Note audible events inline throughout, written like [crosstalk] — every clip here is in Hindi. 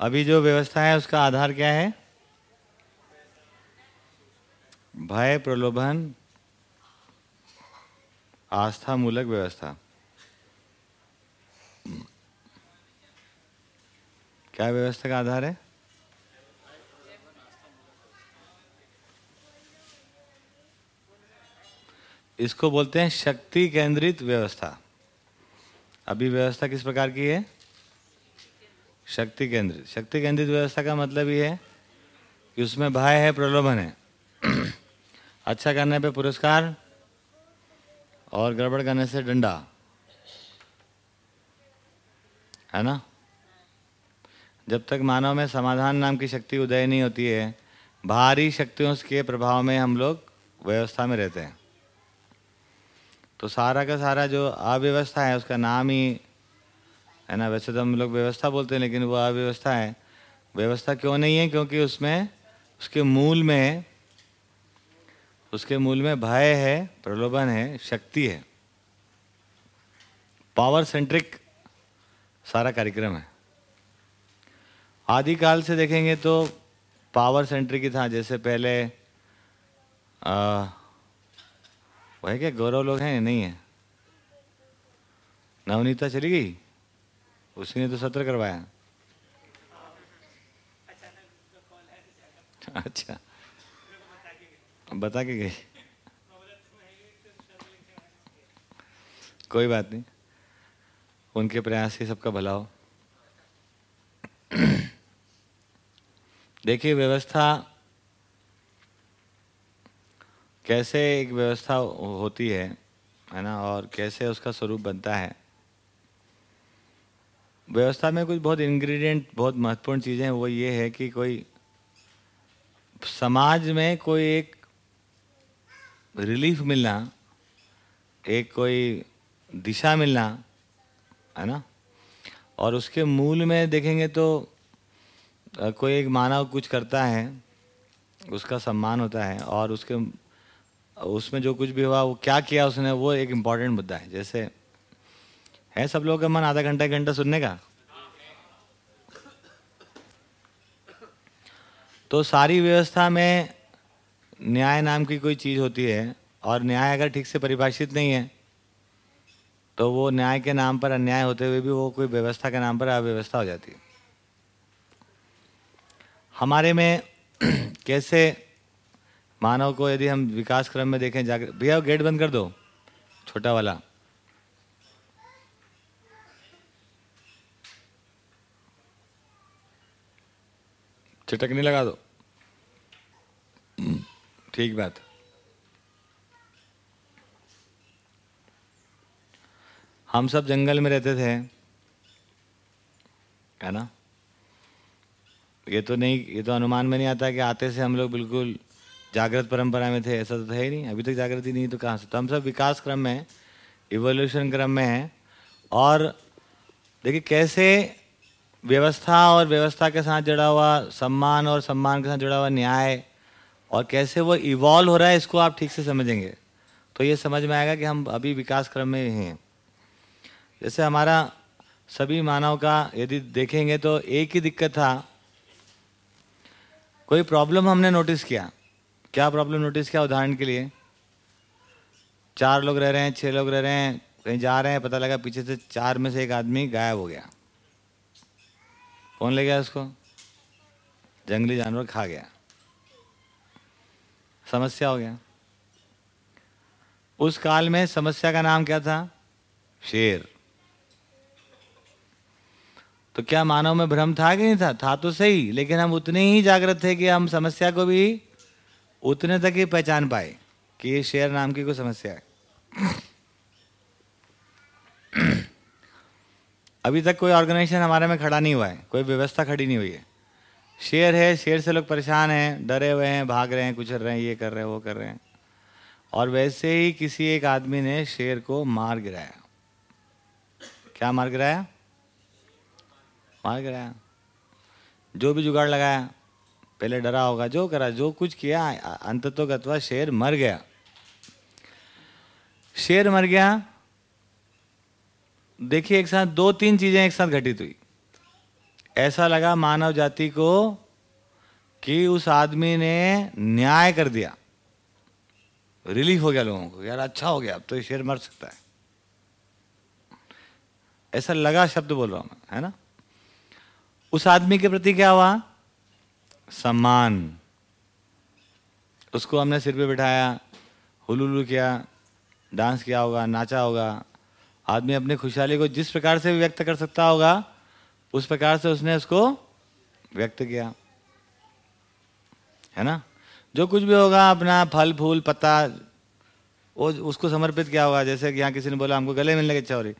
अभी जो व्यवस्था है, उसका आधार क्या है? भय, प्रलोभन आस्था मूलक व्यवस्था। क्या व्यवस्था का आधार है? इसको बोलते हैं शक्ति केंद्रित व्यवस्था। अभी व्यवस्था किस प्रकार की है? शक्ति केंद्रित। शक्ति केंद्रित व्यवस्था का मतलब ये है कि उसमें भय है, प्रलोभन है। [clears throat] अच्छा करने पे पुरस्कार और गड़बड़ करने से डंडा। है ना? जब तक मानव में समाधान नाम की शक्ति उदय नहीं होती है, भारी शक्तियों के प्रभाव में हम लोग व्यवस्था में रहते हैं। तो सारा का सारा जो अव्यवस्था है, उसका नाम ही है ना? वैसे तो हम लोग व्यवस्था बोलते हैं लेकिन वो अव्यवस्था है। व्यवस्था क्यों नहीं है? क्योंकि उसमें उसके मूल में उसके मूल में भय है प्रलोभन है शक्ति है। पावर सेंट्रिक सारा कार्यक्रम है। आदिकाल से देखेंगे तो पावर सेंट्रिक ही था जैसे पहले आ, वह क्या गौरव लोग हैं? नहीं है। नवनीता चली गई? उसी ने तो सत्र करवाया। अच्छा। बता के गई कोई बात नहीं। उनके प्रयास से सबका भला हो। देखिए, व्यवस्था कैसे एक व्यवस्था होती है है ना, और कैसे उसका स्वरूप बनता है। व्यवस्था में कुछ बहुत इंग्रेडिएंट बहुत महत्वपूर्ण चीज़ें हैं, वो ये है कि कोई समाज में कोई एक रिलीफ मिलना, एक कोई दिशा मिलना, है ना? और उसके मूल में देखेंगे तो कोई एक मानव कुछ करता है, उसका सम्मान होता है, और उसके, उसमें जो कुछ भी हुआ, वो क्या किया उसने, वो एक इंपॉर्टेंट मुद्दा है। जैसे है सब लोगों का मन आधा घंटा, एक घंटा सुनने का? तो सारी व्यवस्था में न्याय नाम की कोई चीज़ होती है और न्याय अगर ठीक से परिभाषित नहीं है तो वो न्याय के नाम पर अन्याय होते हुए भी वो कोई व्यवस्था के नाम पर अव्यवस्था हो जाती है। हमारे में [clears throat] कैसे मानव को यदि हम विकास क्रम में देखें, जाकर भैया गेट बंद कर दो, छोटा वाला। चिटकनी लगा दो। ठीक बात। हम सब जंगल में रहते थे, है ना? ये तो नहीं, ये तो अनुमान में नहीं आता कि आते से हम लोग बिल्कुल जागृत परंपरा में थे, ऐसा तो है ही नहीं। अभी तक जागृति नहीं तो कहाँ से? तो हम सब विकास क्रम में इवोल्यूशन क्रम में हैं। और देखिए कैसे व्यवस्था और व्यवस्था के साथ जुड़ा हुआ सम्मान और सम्मान के साथ जुड़ा हुआ न्याय, और कैसे वो इवॉल्व हो रहा है इसको आप ठीक से समझेंगे। तो ये समझ में आएगा कि हम अभी विकास क्रम में हैं जैसे हमारा सभी मानव का यदि देखेंगे तो एक ही दिक्कत था, कोई प्रॉब्लम हमने नोटिस किया। क्या प्रॉब्लम नोटिस किया उदाहरण के लिए? चार लोग रह रहे हैं छः लोग रह रहे हैं, कहीं जा रहे हैं, पता लगा पीछे से चार में से एक आदमी गायब हो गया। कौन ले गया उसको? जंगली जानवर खा गया। समस्या हो गया। उस काल में समस्या का नाम क्या था? शेर। तो क्या मानव में भ्रम था कि नहीं था? था तो सही, लेकिन हम उतने ही जागृत थे कि हम समस्या को भी उतने तक ही पहचान पाए कि ये शेर नाम की कोई समस्या है। अभी तक कोई ऑर्गेनाइजेशन हमारे में खड़ा नहीं हुआ है। कोई व्यवस्था खड़ी नहीं हुई है। शेर है, शेर से लोग परेशान हैं, डरे हुए हैं, भाग रहे हैं कुचल रहे हैं, ये कर रहे हैं, वो कर रहे हैं। और वैसे ही किसी एक आदमी ने शेर को मार गिराया। क्या मार गिराया? मार गिराया। जो भी जुगाड़ लगाया, पहले डरा होगा, जो करा, जो कुछ किया अंत तो शेर मर गया। शेर मर गया देखिए, एक साथ दो तीन चीज़ें एक साथ घटित हुई। ऐसा लगा मानव जाति को कि उस आदमी ने न्याय कर दिया। रिलीफ हो गया लोगों को, यार अच्छा हो गया, अब तो ये शेर मर सकता है। ऐसा लगा शब्द बोल रहा हूँ मैं, है ना? उस आदमी के प्रति क्या हुआ? सम्मान। उसको हमने सिर पे बिठाया, हुलुलु किया, डांस किया होगा, नाचा होगा आदमी अपनी खुशहाली को जिस प्रकार से व्यक्त कर सकता होगा, उस प्रकार से उसने उसको व्यक्त किया। है ना? जो कुछ भी होगा, अपना फल, फूल, पत्ता, वो उसको समर्पित किया होगा। जैसे कि यहाँ किसी ने बोला, हमको गले मिलने की इच्छा हो रही।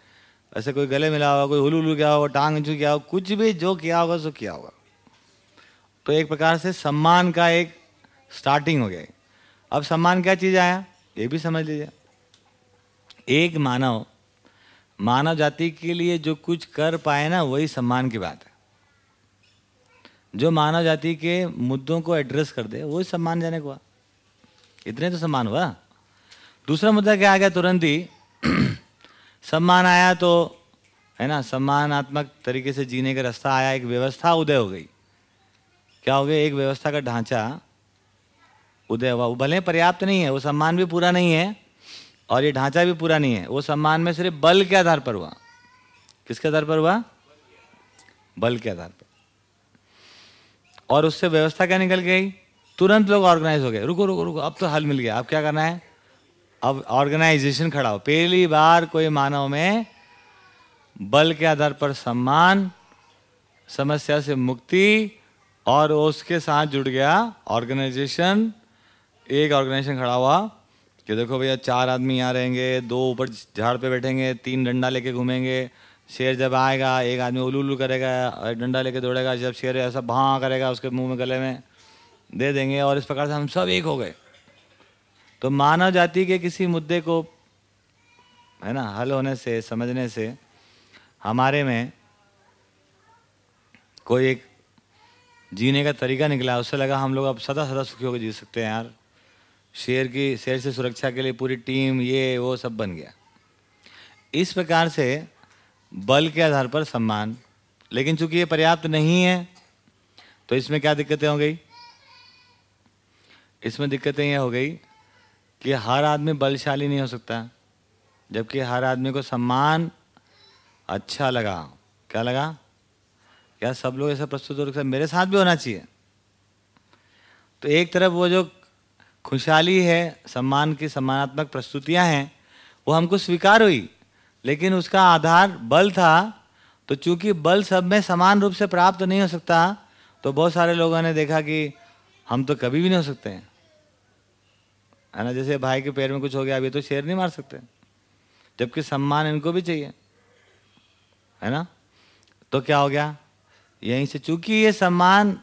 ऐसे कोई गले मिला होगा, कोई हुलू हुलू किया होगा, टांग इंचू किया होगा, कुछ भी जो किया होगा, सो किया होगा। तो एक प्रकार से सम्मान का एक स्टार्टिंग हो गया। अब सम्मान क्या चीज़ आया? ये भी समझ लीजिए। एक मानव मानव जाति के लिए जो कुछ कर पाए ना, वही सम्मान की बात है। जो मानव जाति के मुद्दों को एड्रेस कर दे, वही सम्मान जाने को इतने तो सम्मान हुआ। दूसरा मुद्दा क्या आ गया तुरंत ही? [clears throat] सम्मान आया तो है ना, सम्मानात्मक तरीके से जीने का रास्ता आया, एक व्यवस्था उदय हो गई। क्या हो गया? एक व्यवस्था का ढांचा उदय हुआ। वो भले पर्याप्त नहीं है, वो सम्मान भी पूरा नहीं है और ये ढांचा भी पूरा नहीं है। वो सम्मान में सिर्फ़ बल के आधार पर हुआ। किसके आधार पर हुआ? बल के आधार पर। और उससे व्यवस्था क्या निकल गई? तुरंत लोग ऑर्गेनाइज हो गए। रुको रुको रुको, अब तो हल मिल गया। अब क्या करना है? अब ऑर्गेनाइजेशन खड़ा हो। पहली बार कोई मानव में बल के आधार पर सम्मान, समस्या से मुक्ति और उसके साथ जुड़ गया। ऑर्गेनाइजेशन एक ऑर्गेनाइजेशन खड़ा हुआ। कि देखो भैया, चार आदमी यहाँ रहेंगे, दो ऊपर झाड़ पे बैठेंगे, तीन डंडा लेके घूमेंगे। शेर जब आएगा, एक आदमी उलू उलू करेगा एक डंडा लेके दौड़ेगा, जब शेर ऐसा भाँ करेगा उसके मुँह में गले में, दे देंगे, और इस प्रकार से हम सब एक हो गए। तो मानव जाति के किसी मुद्दे को, है ना, हल होने से, समझने से, हमारे में कोई एक जीने का तरीका निकला, उससे लगा हम लोग अब सदा सदा सुखी होकर जी सकते हैं यार। शेर की, शेर से सुरक्षा के लिए पूरी टीम, ये, वो सब बन गया। इस प्रकार से बल के आधार पर सम्मान। लेकिन चूँकि ये पर्याप्त नहीं है तो इसमें क्या दिक्कतें हो गई? इसमें दिक्कतें यह हो गई कि हर आदमी बलशाली नहीं हो सकता, जबकि हर आदमी को सम्मान अच्छा लगा। क्या लगा? क्या सब लोग ऐसा प्रस्तुत हो रहे मेरे साथ भी होना चाहिए। तो एक तरफ़ वो जो खुशहाली है, सम्मान की सम्मानात्मक प्रस्तुतियाँ हैं, वो हमको स्वीकार हुई, लेकिन उसका आधार बल था तो चूँकि बल सब में समान रूप से प्राप्त नहीं हो सकता तो बहुत सारे लोगों ने देखा कि हम तो कभी भी नहीं हो सकते हैं। है ना, जैसे भाई के पैर में कुछ हो गया, अभी तो शेर नहीं मार सकते। जबकि सम्मान इनको भी चाहिए। है ना? तो क्या हो गया? यहीं से चूँकि ये सम्मान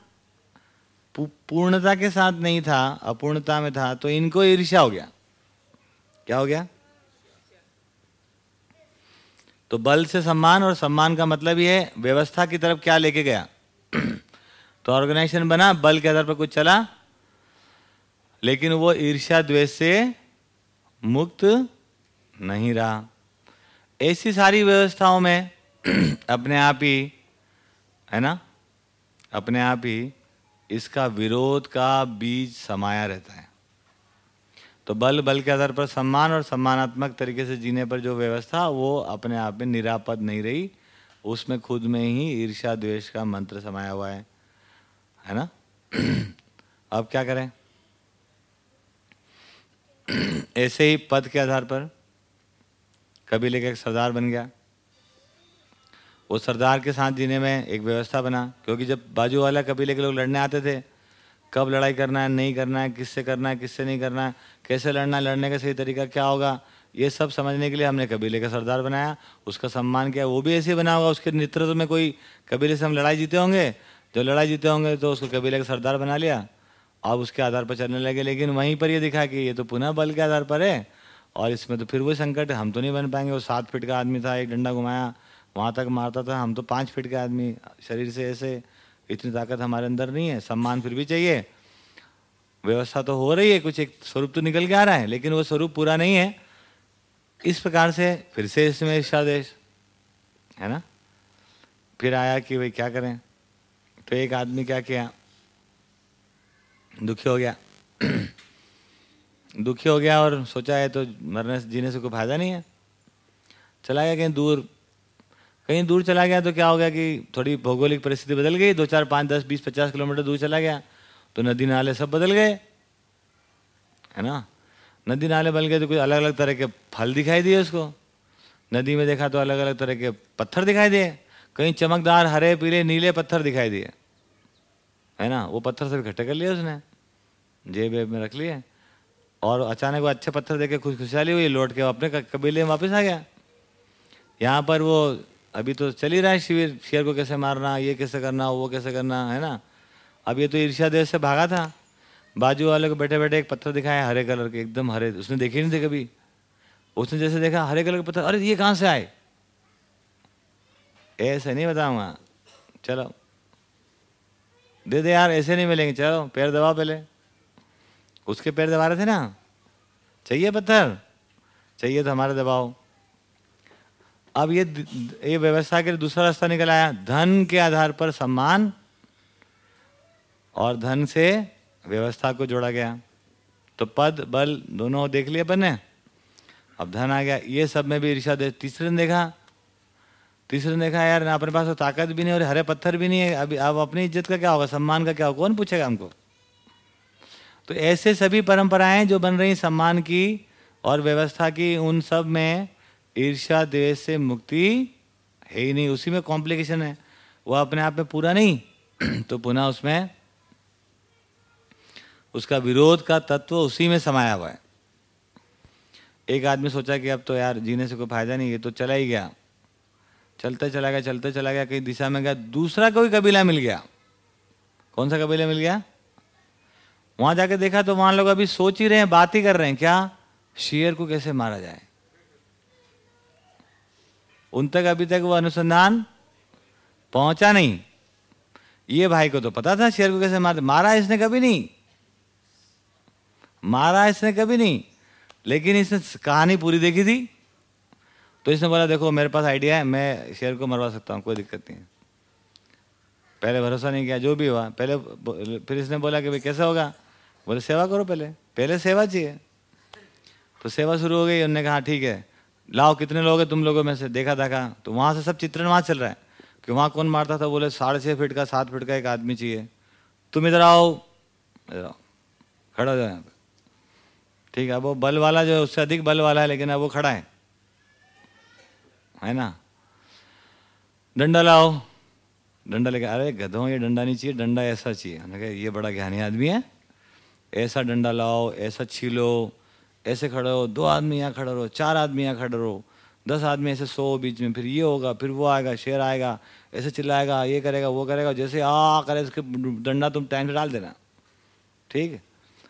पूर्णता के साथ नहीं था, अपूर्णता में था तो इनको ईर्ष्या हो गया। क्या हो गया? तो बल से सम्मान और सम्मान का मतलब ये व्यवस्था की तरफ़ क्या लेके गया? [clears throat] तो ऑर्गेनाइजेशन बना, बल के आधार पर कुछ चला, लेकिन वो ईर्ष्या द्वेष से मुक्त नहीं रहा। ऐसी सारी व्यवस्थाओं में [clears throat] अपने आप ही, है ना? अपने आप ही इसका विरोध का बीज समाया रहता है। तो बल बल के आधार पर सम्मान और सम्मानात्मक तरीके से जीने पर जो व्यवस्था, वो अपने आप में निरापद नहीं रही। उसमें खुद में ही ईर्षा द्वेष का मंत्र समाया हुआ है। है ना? अब क्या करें? ऐसे ही पद के आधार पर कभी एक सरदार बन गया। वो सरदार के साथ जीने में एक व्यवस्था बना, क्योंकि जब बाजू वाला कबीले के लोग लड़ने आते थे, कब लड़ाई करना है, नहीं करना है, किससे करना है, किससे नहीं करना है, कैसे लड़ना है, लड़ने का सही तरीका क्या होगा, ये सब समझने के लिए हमने कबीले का सरदार बनाया, उसका सम्मान किया, वो भी ऐसे बना होगा उसके नेतृत्व में कोई कबीले से हम लड़ाई जीते होंगे? जो लड़ाई जीते होंगे तो उसको कबीले का सरदार बना लिया। अब उसके आधार पर चलने लगे, लेकिन वहीं पर ये दिखा कि ये तो पुनः बल के आधार पर है, और इसमें तो फिर वही संकट, हम तो नहीं बन पाएँगे। वो सात फीट का आदमी था, एक डंडा घुमाया वहाँ तक मारता था। हम तो पाँच फीट के आदमी, शरीर से ऐसे, इतनी ताकत हमारे अंदर नहीं है। सम्मान फिर भी चाहिए। व्यवस्था तो हो रही है, कुछ एक स्वरूप तो निकल के आ रहा है, लेकिन वो स्वरूप पूरा नहीं है। इस प्रकार से फिर से इसमें ईर्षादेश है ना? फिर आया कि भाई क्या करें? तो एक आदमी क्या किया? दुखी हो गया। [clears throat] दुखी हो गया और सोचा है तो मरने जीने से कोई फ़ायदा नहीं है। चला गया कहीं दूर। कहीं दूर चला गया तो क्या हो गया कि थोड़ी भौगोलिक परिस्थिति बदल गई, दो चार, पाँच, दस, बीस, पचास किलोमीटर दूर चला गया तो नदी नाले सब बदल गए, है ना? नदी नाले बदल गए तो कुछ अलग अलग तरह के फल दिखाई दिए उसको। नदी में देखा तो अलग अलग तरह के पत्थर दिखाई दिए, कहीं चमकदार, हरे, पीले, नीले पत्थर दिखाई दिए, है ना? वो पत्थर सब इकट्ठे कर लिए उसने, जेब वेब में रख लिए, और अचानक वो अच्छे पत्थर देखे खुश खुशहाली हुई लौट के अपने कबीले में वापस आ गया। यहाँ पर वो अभी तो चल ही रहा है शिविर शेर को कैसे मारना, ये कैसे करना, वो कैसे करना, है ना? अब ये तो ईर्ष्या देश से भागा था। बाजू वाले को बैठे बैठे एक पत्थर दिखाया, हरे कलर के, एकदम हरे, उसने देखे नहीं थे कभी? उसने जैसे देखा, हरे कलर के पत्थर, अरे ये कहाँ से आए? ऐसे नहीं बताऊँगा चलो। दे दे यार, ऐसे नहीं मिलेंगे, चलो, पैर दबाओ पहले। उसके पैर दबा रहे थे ना? चाहिए पत्थर? चाहिए तो हमारे दबाओ। अब ये ये व्यवस्था के दूसरा रास्ता निकल आया। धन के आधार पर सम्मान और धन से व्यवस्था को जोड़ा गया। तो पद, बल दोनों देख लिए अपन ने। अब धन आ गया। ये सब में भी ईर्षा दे तीसरे ने देखा। तीसरे ने देखा, यार अपने पास तो ताकत भी नहीं और हरे पत्थर भी नहीं है। अभी, अब अपनी इज़्ज़त का क्या होगा? सम्मान का क्या होगा? कौन पूछेगा हमको? तो ऐसे सभी परंपराएँ जो बन रही सम्मान की और व्यवस्था की, उन सब में ईर्षा द्वेष से मुक्ति है ही नहीं। उसी में कॉम्प्लिकेशन है। वो अपने आप में पूरा नहीं तो पुनः उसमें उसका विरोध का तत्व उसी में समाया हुआ है। एक आदमी सोचा कि अब तो यार जीने से कोई फ़ायदा नहीं है तो चला ही गया। चलते चला गया, चलते चला गया, कहीं दिशा में गया, दूसरा कोई कबीला मिल गया। कौन सा कबीला मिल गया? वहाँ जाके देखा तो वहाँ लोग अभी सोच ही रहे हैं, बात ही कर रहे हैं, क्या? शेर को कैसे मारा जाए? उन तक अभी तक वो अनुसंधान पहुँचा नहीं। ये भाई को तो पता था शेर को कैसे मारते। मारा इसने कभी नहीं। मारा इसने कभी नहीं। लेकिन इसने कहानी पूरी देखी थी। तो इसने बोला, देखो, मेरे पास आइडिया है, मैं शेर को मरवा सकता हूँ, कोई दिक्कत नहीं पहले भरोसा नहीं किया, जो भी हुआ, पहले फिर इसने बोला कि भाई, कैसे होगा? बोले, सेवा करो पहले। पहले सेवा चाहिए। तो सेवा शुरू हो गई उन्होंने कहा, ठीक है लाओ, कितने लोग हैं तुम लोगों में से? देखा देखा। तो वहाँ से सब चित्रण वहाँ चल रहा है। कि वहाँ कौन मारता था? बोले, साढ़े छः फीट का, सात फीट का एक आदमी चाहिए। तुम इधर आओ। इधर आओ। खड़ा जाओ यहाँ पे। ठीक है वो बल वाला जो है, उससे अधिक बल वाला है, लेकिन अब वो खड़ा है। है ना? डंडा लाओ। डंडा लेके, अरे गधों, ये डंडा नहीं चाहिए, डंडा ऐसा चाहिए। ये बड़ा ज्ञानी आदमी है। ऐसा डंडा लाओ, ऐसा छीलो। ऐसे खड़े हो, दो आदमी यहाँ खड़े रहो, चार आदमी यहाँ खड़े रहो, दस आदमी ऐसे सो बीच में, फिर ये होगा, फिर वो आएगा, शेर आएगा, ऐसे चिल्लाएगा, ये करेगा, वो करेगा, जैसे आ करे, उसके डंडा तुम टाइम से डाल देना। ठीक है?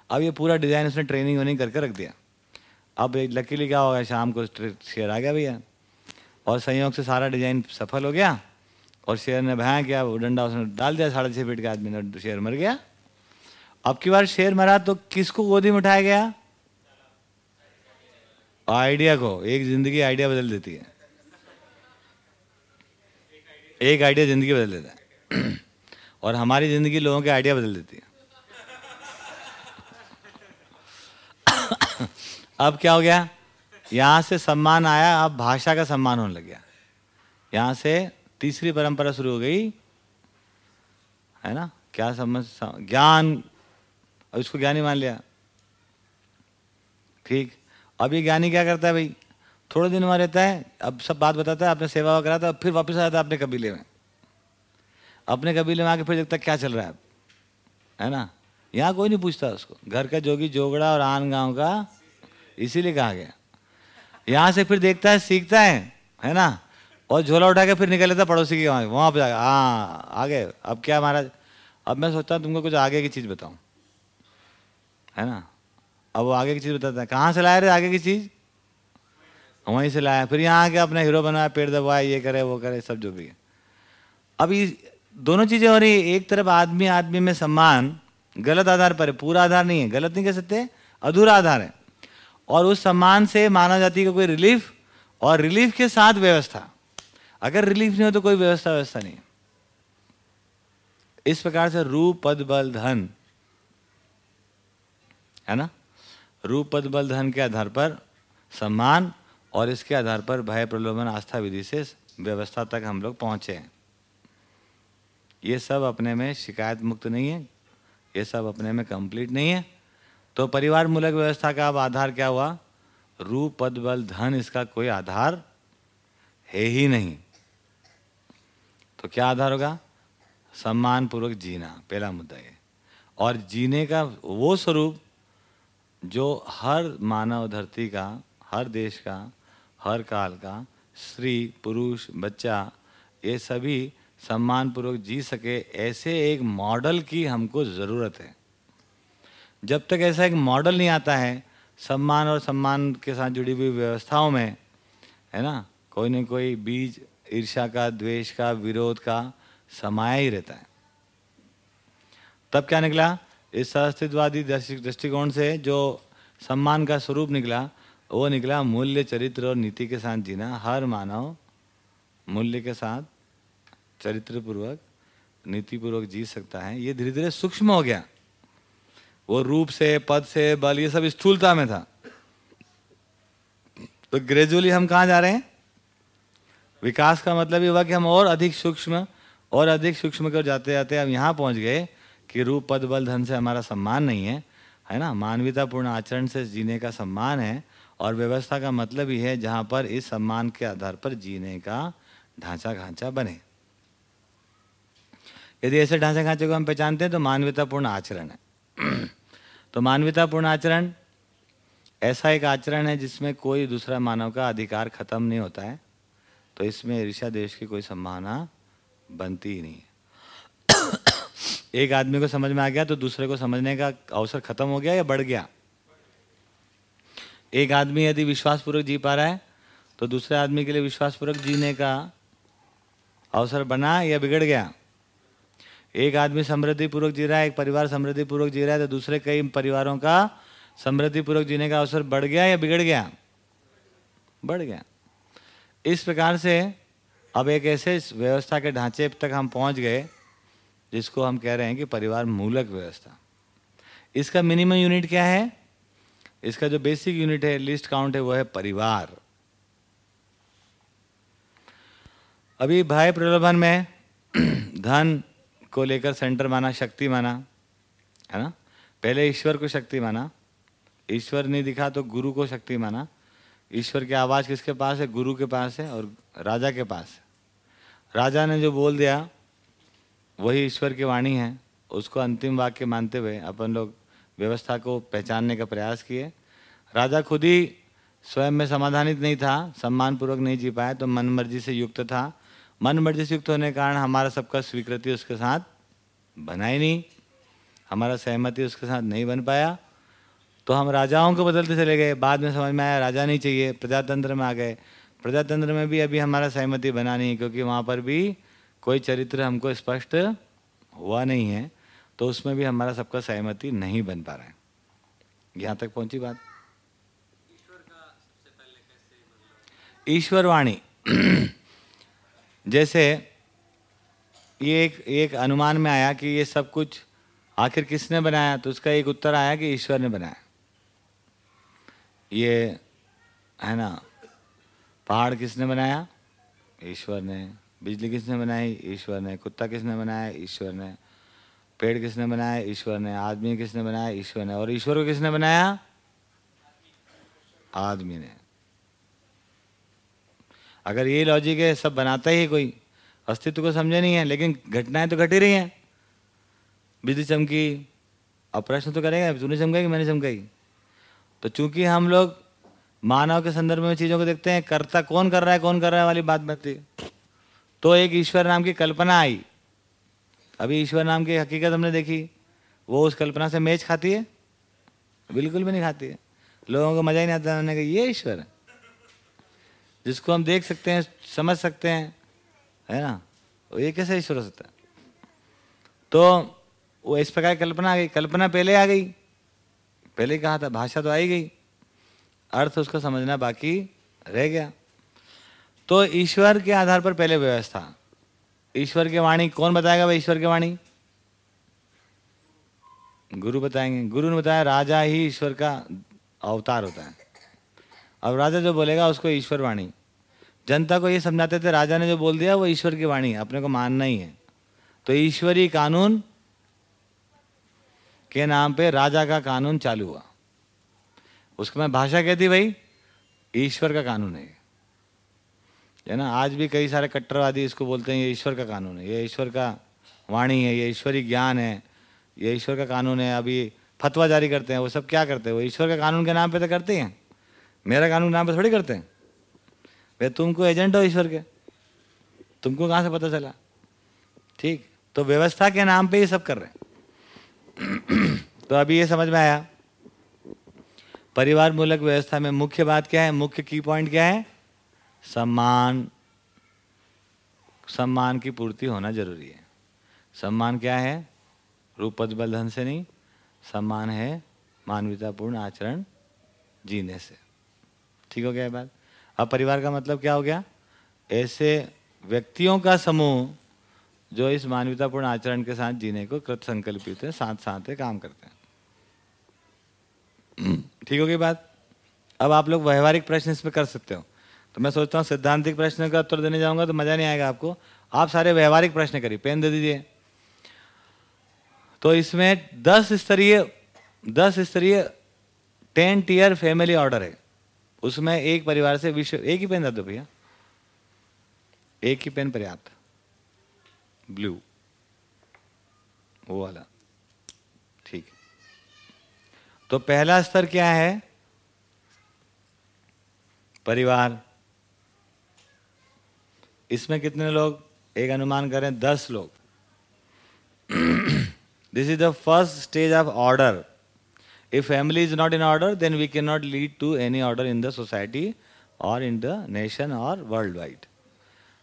अब ये पूरा डिज़ाइन उसने ट्रेनिंग वनिंग करके रख दिया। अब लकीली क्या होगा शाम को शेर आ गया भैया। और संयोग से सारा डिज़ाइन सफल हो गया। और शेर ने भया किया, वो डंडा उसने डाल दिया, साढ़े छः फीट के आदमी ने शेर मर गया। अब की बार शेर मरा तो किसको गोदी में उठाया गया? आइडिया को, एक ज़िंदगी आइडिया बदल देती है। एक आइडिया ज़िंदगी बदल देता है। [clears throat] और हमारी ज़िंदगी लोगों के आइडिया बदल देती है। [clears throat] अब क्या हो गया? यहाँ से सम्मान आया, अब भाषा का सम्मान होने लग गया। यहाँ से तीसरी परंपरा शुरू हो गई। है ना? क्या समझ ज्ञान, अब इसको ज्ञान ही मान लिया। ठीक? अब ये ज्ञानी क्या करता है भाई? थोड़े दिन वहाँ रहता है, अब सब बात बताता है आपने सेवा कराता है, फिर वापस आ जाता है अपने कबीले में। अपने कबीले में आके फिर देखता क्या चल रहा है है ना? यहाँ कोई नहीं पूछता उसको। घर का जोगी जोगड़ा और आन गाँव का, इसीलिए कहा गया। यहाँ से फिर देखता है, सीखता है है ना? और झोला उठा के फिर निकल लेता पड़ोसी के वहाँ वहाँ पर हाँ आगे अब क्या महाराज, अब मैं सोचता हूँ तुमको कुछ आगे की चीज़ बताऊँ, है ना? अब वो आगे की चीज़ बताता है। कहाँ से लाया रे आगे की चीज़? वहीं से लाया। फिर यहाँ आके अपना हीरो बनाया पेड़ दबाया ये करे, वो करे, सब जो भी अब ये दोनों चीज़ें हो रही है। एक तरफ़ आदमी आदमी में सम्मान, गलत आधार पर है, पूरा आधार नहीं है। गलत नहीं कह सकते, अधूरा आधार है। और उस सम्मान से मानव जाति का को कोई रिलीफ और रिलीफ के साथ व्यवस्था। अगर रिलीफ नहीं हो तो कोई व्यवस्था व्यवस्था नहीं इस प्रकार से रूप, पद, बल, धन, है ना? रूप पद बल धन के आधार पर सम्मान और इसके आधार पर भय प्रलोभन आस्था विधि से व्यवस्था तक हम लोग पहुँचे हैं। ये सब अपने में शिकायत मुक्त नहीं है, ये सब अपने में कंप्लीट नहीं है। तो परिवार मूलक व्यवस्था का अब आधार क्या हुआ? रूप पद बल धन इसका कोई आधार है ही नहीं। तो क्या आधार होगा? सम्मान पूर्वक जीना, पहला मुद्दा ये। और जीने का वो स्वरूप जो हर मानव धरती का, हर देश का, हर काल का, स्त्री, पुरुष, बच्चा, ये सभी सम्मानपूर्वक जी सके, ऐसे एक मॉडल की हमको ज़रूरत है। जब तक ऐसा एक मॉडल नहीं आता है, सम्मान और सम्मान के साथ जुड़ी हुई व्यवस्थाओं में, है ना, कोई ना कोई बीज ईर्षा का, द्वेष का, विरोध का, समाया ही रहता है। तब क्या निकला? इस अस्तित्ववादी दृष्टिकोण से जो सम्मान का स्वरूप निकला, वो निकला मूल्य, चरित्र और नीति के साथ जीना, हर मानव मूल्य के साथ चरित्र पूर्वक नीति पूर्वक जी सकता है। ये धीरे धीरे सूक्ष्म हो गया। वो रूप से, पद से, बल, ये सब स्थूलता में था। तो ग्रेजुअली हम कहा जा रहे हैं? विकास का मतलब ये हुआ कि हम और अधिक सूक्ष्म, और अधिक सूक्ष्म कर जाते जाते हम यहाँ पहुँच गए। कि रूप पद बल धन से हमारा सम्मान नहीं है है ना? मानवीयतापूर्ण आचरण से जीने का सम्मान है और व्यवस्था का मतलब ही है जहाँ पर इस सम्मान के आधार पर जीने का ढांचा ढांचा बने। यदि ऐसे ढांचा ढांचे को हम पहचानते हैं तो मानवीयतापूर्ण आचरण है। [clears throat] तो मानवीयतापूर्ण आचरण ऐसा एक आचरण है जिसमें कोई दूसरा मानव का अधिकार खत्म नहीं होता है तो इसमें ऋषा देश की कोई संभावना बनती ही नहीं है। [clears throat] एक आदमी को समझ में आ गया तो दूसरे को समझने का अवसर खत्म हो गया या बढ़ गया? एक आदमी यदि विश्वासपूर्वक जी पा रहा है तो दूसरे आदमी के लिए विश्वासपूर्वक जीने का अवसर बना या बिगड़ गया? एक आदमी समृद्धि पूर्वक जी रहा है, एक परिवार समृद्धि पूर्वक जी रहा है तो दूसरे कई परिवारों का समृद्धि पूर्वक जीने का अवसर बढ़ गया या बिगड़ गया? बढ़ गया। इस प्रकार से अब एक ऐसे व्यवस्था के ढांचे तक हम पहुँच गए जिसको हम कह रहे हैं कि परिवार मूलक व्यवस्था। इसका मिनिमम यूनिट क्या है? इसका जो बेसिक यूनिट है लिस्ट काउंट है, वो है परिवार। अभी भाई प्रलोभन में [clears throat] धन को लेकर सेंटर माना, शक्ति माना, है ना? पहले ईश्वर को शक्ति माना। ईश्वर नहीं दिखा तो गुरु को शक्ति माना। ईश्वर की आवाज़ किसके पास है? गुरु के पास है और राजा के पास है। राजा ने जो बोल दिया वही ईश्वर की वाणी है। उसको अंतिम वाक्य मानते हुए अपन लोग व्यवस्था को पहचानने का प्रयास किए। राजा खुद ही स्वयं में समाधानित नहीं था, सम्मानपूर्वक नहीं जी पाया तो मन मर्ज़ी से युक्त था। मन मर्ज़ी से युक्त होने के कारण हमारा सबका स्वीकृति उसके साथ बना ही नहीं। हमारा सहमति उसके साथ नहीं बन पाया। तो हम राजाओं को बदलते चले गए। बाद में समझ में आया, राजा नहीं चाहिए, प्रजातंत्र में आ गए। प्रजातंत्र में भी अभी हमारा सहमति बना नहीं, क्योंकि वहाँ पर भी कोई चरित्र हमको स्पष्ट हुआ नहीं है तो उसमें भी हमारा सबका सहमति नहीं बन पा रहा है। यहाँ तक पहुँची बात? ईश्वर वाणी [clears throat] जैसे ये एक एक अनुमान में आया कि ये सब कुछ आखिर किसने बनाया तो उसका एक उत्तर आया कि ईश्वर ने बनाया। ये, है ना, पहाड़ किसने बनाया? ईश्वर ने। बिजली किसने बनाई? ईश्वर ने। कुत्ता किसने बनाया? ईश्वर ने। पेड़ किसने बनाया? ईश्वर ने। आदमी किसने बनाया? ईश्वर ने। और ईश्वर को किसने बनाया? आदमी ने। अगर ये लॉजिक है, सब बनाता ही कोई। अस्तित्व को समझे नहीं है, लेकिन घटनाएँ तो घट ही रही हैं। बिजली चमकी। अब प्रश्न तो करेगा, तूने चमकाई कि मैंने चमकाई? तो चूँकि हम लोग मानव के संदर्भ में चीज़ों को देखते हैं, करता कौन कर रहा है, कौन कर रहा है वाली बात बनती तो एक ईश्वर नाम की कल्पना आई। अभी ईश्वर नाम की हकीकत हमने देखी। वो उस कल्पना से मैच खाती है। बिल्कुल भी नहीं खाती है। लोगों को मज़ा ही नहीं आता। उन्होंने कहा, ये ईश्वर है। जिसको हम देख सकते हैं, समझ सकते हैं, है ना? वो ये कैसे ईश्वर हो सकता है? तो वो इस प्रकार कल्पना आ गई। कल्पना पहले आ गई। पहले कहा था, भाषा तो आई गई। अर्थ उसको समझना बाकी रह गया। तो ईश्वर के आधार पर पहले व्यवस्था। ईश्वर की वाणी, कौन बताएगा भाई ईश्वर की वाणी? गुरु बताएँगे। गुरु ने बताया, राजा ही ईश्वर का अवतार होता है। अब राजा जो बोलेगा, उसको ईश्वर वाणी। जनता को ये समझाते थे, राजा ने जो बोल दिया, वो ईश्वर की वाणी अपने को मानना ही है। तो ईश्वरी कानून के नाम पे राजा का कानून चालू हुआ। उसको मैं भाषा कहती, भाई, ईश्वर का कानून है है ना? आज भी कई सारे कट्टरवादी इसको बोलते हैं, ये ईश्वर का कानून है, ये ईश्वर का वाणी है, ये ईश्वरी ज्ञान है, ये ईश्वर का कानून है। अभी फतवा जारी करते हैं, वो सब क्या करते हैं? वो ईश्वर का कानून के नाम पे तो करते हैं मेरा कानून नाम पे थोड़ी करते हैं। भाई, तुमको एजेंट हो ईश्वर के? तुमको कहाँ से पता चला? ठीक तो व्यवस्था के नाम पे ये सब कर रहे हैं। तो अभी ये समझ में आया। परिवार मूलक व्यवस्था में मुख्य बात क्या है? मुख्य की पॉइंट क्या है? सम्मान सम्मान की पूर्ति होना ज़रूरी है। सम्मान क्या है? रूप पद बल धन से नहीं, सम्मान है मानवतापूर्ण आचरण जीने से। ठीक हो गया बात? अब परिवार का मतलब क्या हो गया? ऐसे व्यक्तियों का समूह जो इस मानवतापूर्ण आचरण के साथ जीने को कृत संकल्पित है साथ साथ काम करते हैं। [clears throat] ठीक हो गई बात? अब आप लोग व्यवहारिक प्रश्न इसमें कर सकते हो। तो मैं सोचता हूँ सिद्धांतिक प्रश्न का उत्तर देने जाऊँगा तो मज़ा नहीं आएगा आपको। आप सारे व्यवहारिक प्रश्न करिए, पेन दे दीजिए। तो इसमें दस स्तरीय दस स्तरीय टेन टीयर फैमिली ऑर्डर है। उसमें एक परिवार से विश्व, एक ही पेन दे दो भैया। एक ही पेन पर्याप्त। ब्लू। वो वाला। ठीक। तो पहला स्तर क्या है? परिवार। इसमें कितने लोग? एक अनुमान करें, दस लोग। This is the first stage of order if family is not in order then we can not lead to any order in the society और इन द नेशन और worldwide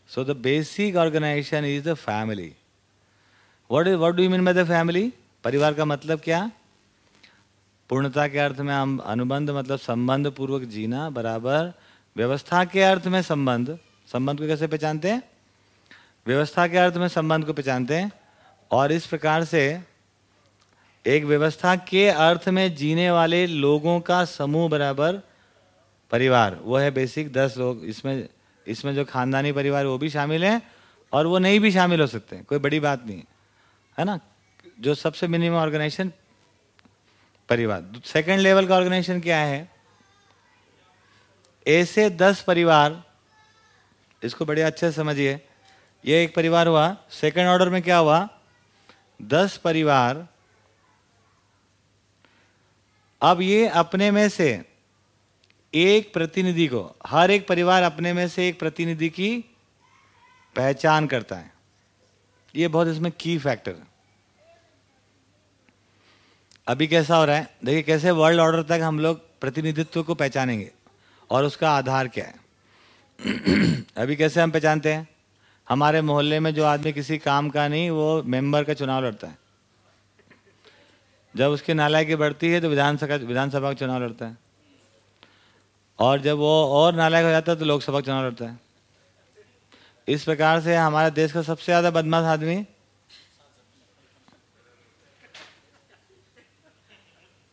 so the basic organisation is the family what is what do mean by the family परिवार का मतलब क्या? पूर्णता के अर्थ में हम अनुबंध मतलब संबंध पूर्वक जीना, बराबर। व्यवस्था के अर्थ में संबंध। संबंध को कैसे पहचानते हैं? व्यवस्था के अर्थ में संबंध को पहचानते हैं और इस प्रकार से एक व्यवस्था के अर्थ में जीने वाले लोगों का समूह बराबर परिवार, वो है बेसिक दस लोग, इसमें इसमें जो खानदानी परिवार वो भी शामिल हैं और वो नहीं भी शामिल हो सकते कोई बड़ी बात नहीं है ना? जो सबसे मिनिमम ऑर्गेनाइजेशन परिवार। सेकंड लेवल का ऑर्गेनाइजेशन क्या है? ऐसे दस परिवार इसको बड़े अच्छे से समझिए। ये एक परिवार हुआ। सेकंड ऑर्डर में क्या हुआ? दस परिवार। अब ये अपने में से एक प्रतिनिधि को, हर एक परिवार अपने में से एक प्रतिनिधि की पहचान करता है। ये बहुत इसमें की फैक्टर है। अभी कैसा हो रहा है? देखिए, कैसे वर्ल्ड ऑर्डर तक हम लोग प्रतिनिधित्व को पहचानेंगे और उसका आधार क्या है? [clears throat] अभी कैसे हम पहचानते हैं? हमारे मोहल्ले में जो आदमी किसी काम का नहीं, वो मेंबर का चुनाव लड़ता है। जब उसकी नालायकी बढ़ती है तो विधानसभा विधानसभा का चुनाव लड़ता है। और जब वो और नालायक हो जाता है तो लोकसभा का चुनाव लड़ता है। इस प्रकार से हमारे देश का सबसे ज़्यादा बदमाश आदमी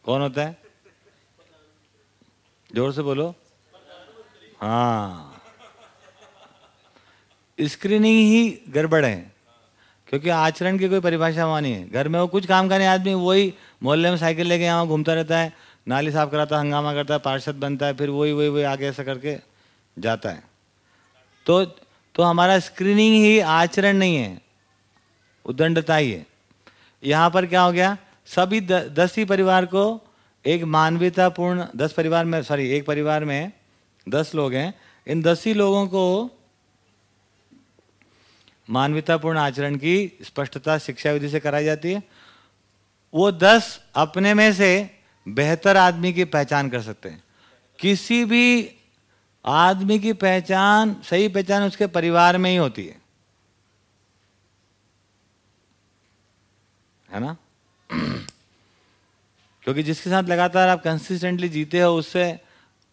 कौन होता है? ज़ोर से बोलो। हाँ। स्क्रीनिंग ही गड़बड़ है। क्योंकि आचरण की कोई परिभाषा वहाँ नहीं है। घर में वो कुछ काम करने आदमी, वही मोहल्ले में साइकिल लेके यहाँ घूमता रहता है, नाली साफ़ कराता है, हंगामा करता है, पार्षद बनता है, फिर वही वही वही आगे ऐसा करके जाता है। तो तो हमारा स्क्रीनिंग ही आचरण नहीं है उदंडता ही है। यहाँ पर क्या हो गया, सभी दस ही परिवार को एक मानवीयतापूर्ण, दस परिवार में सॉरी एक परिवार में दस लोग हैं, इन दस ही लोगों को मानवीयतापूर्ण आचरण की स्पष्टता शिक्षा विधि से कराई जाती है। वो दस अपने में से बेहतर आदमी की पहचान कर सकते हैं। किसी भी आदमी की पहचान, सही पहचान उसके परिवार में ही होती है। है ना? [clears throat] क्योंकि जिसके साथ लगातार आप कंसिस्टेंटली जीते हो, उससे,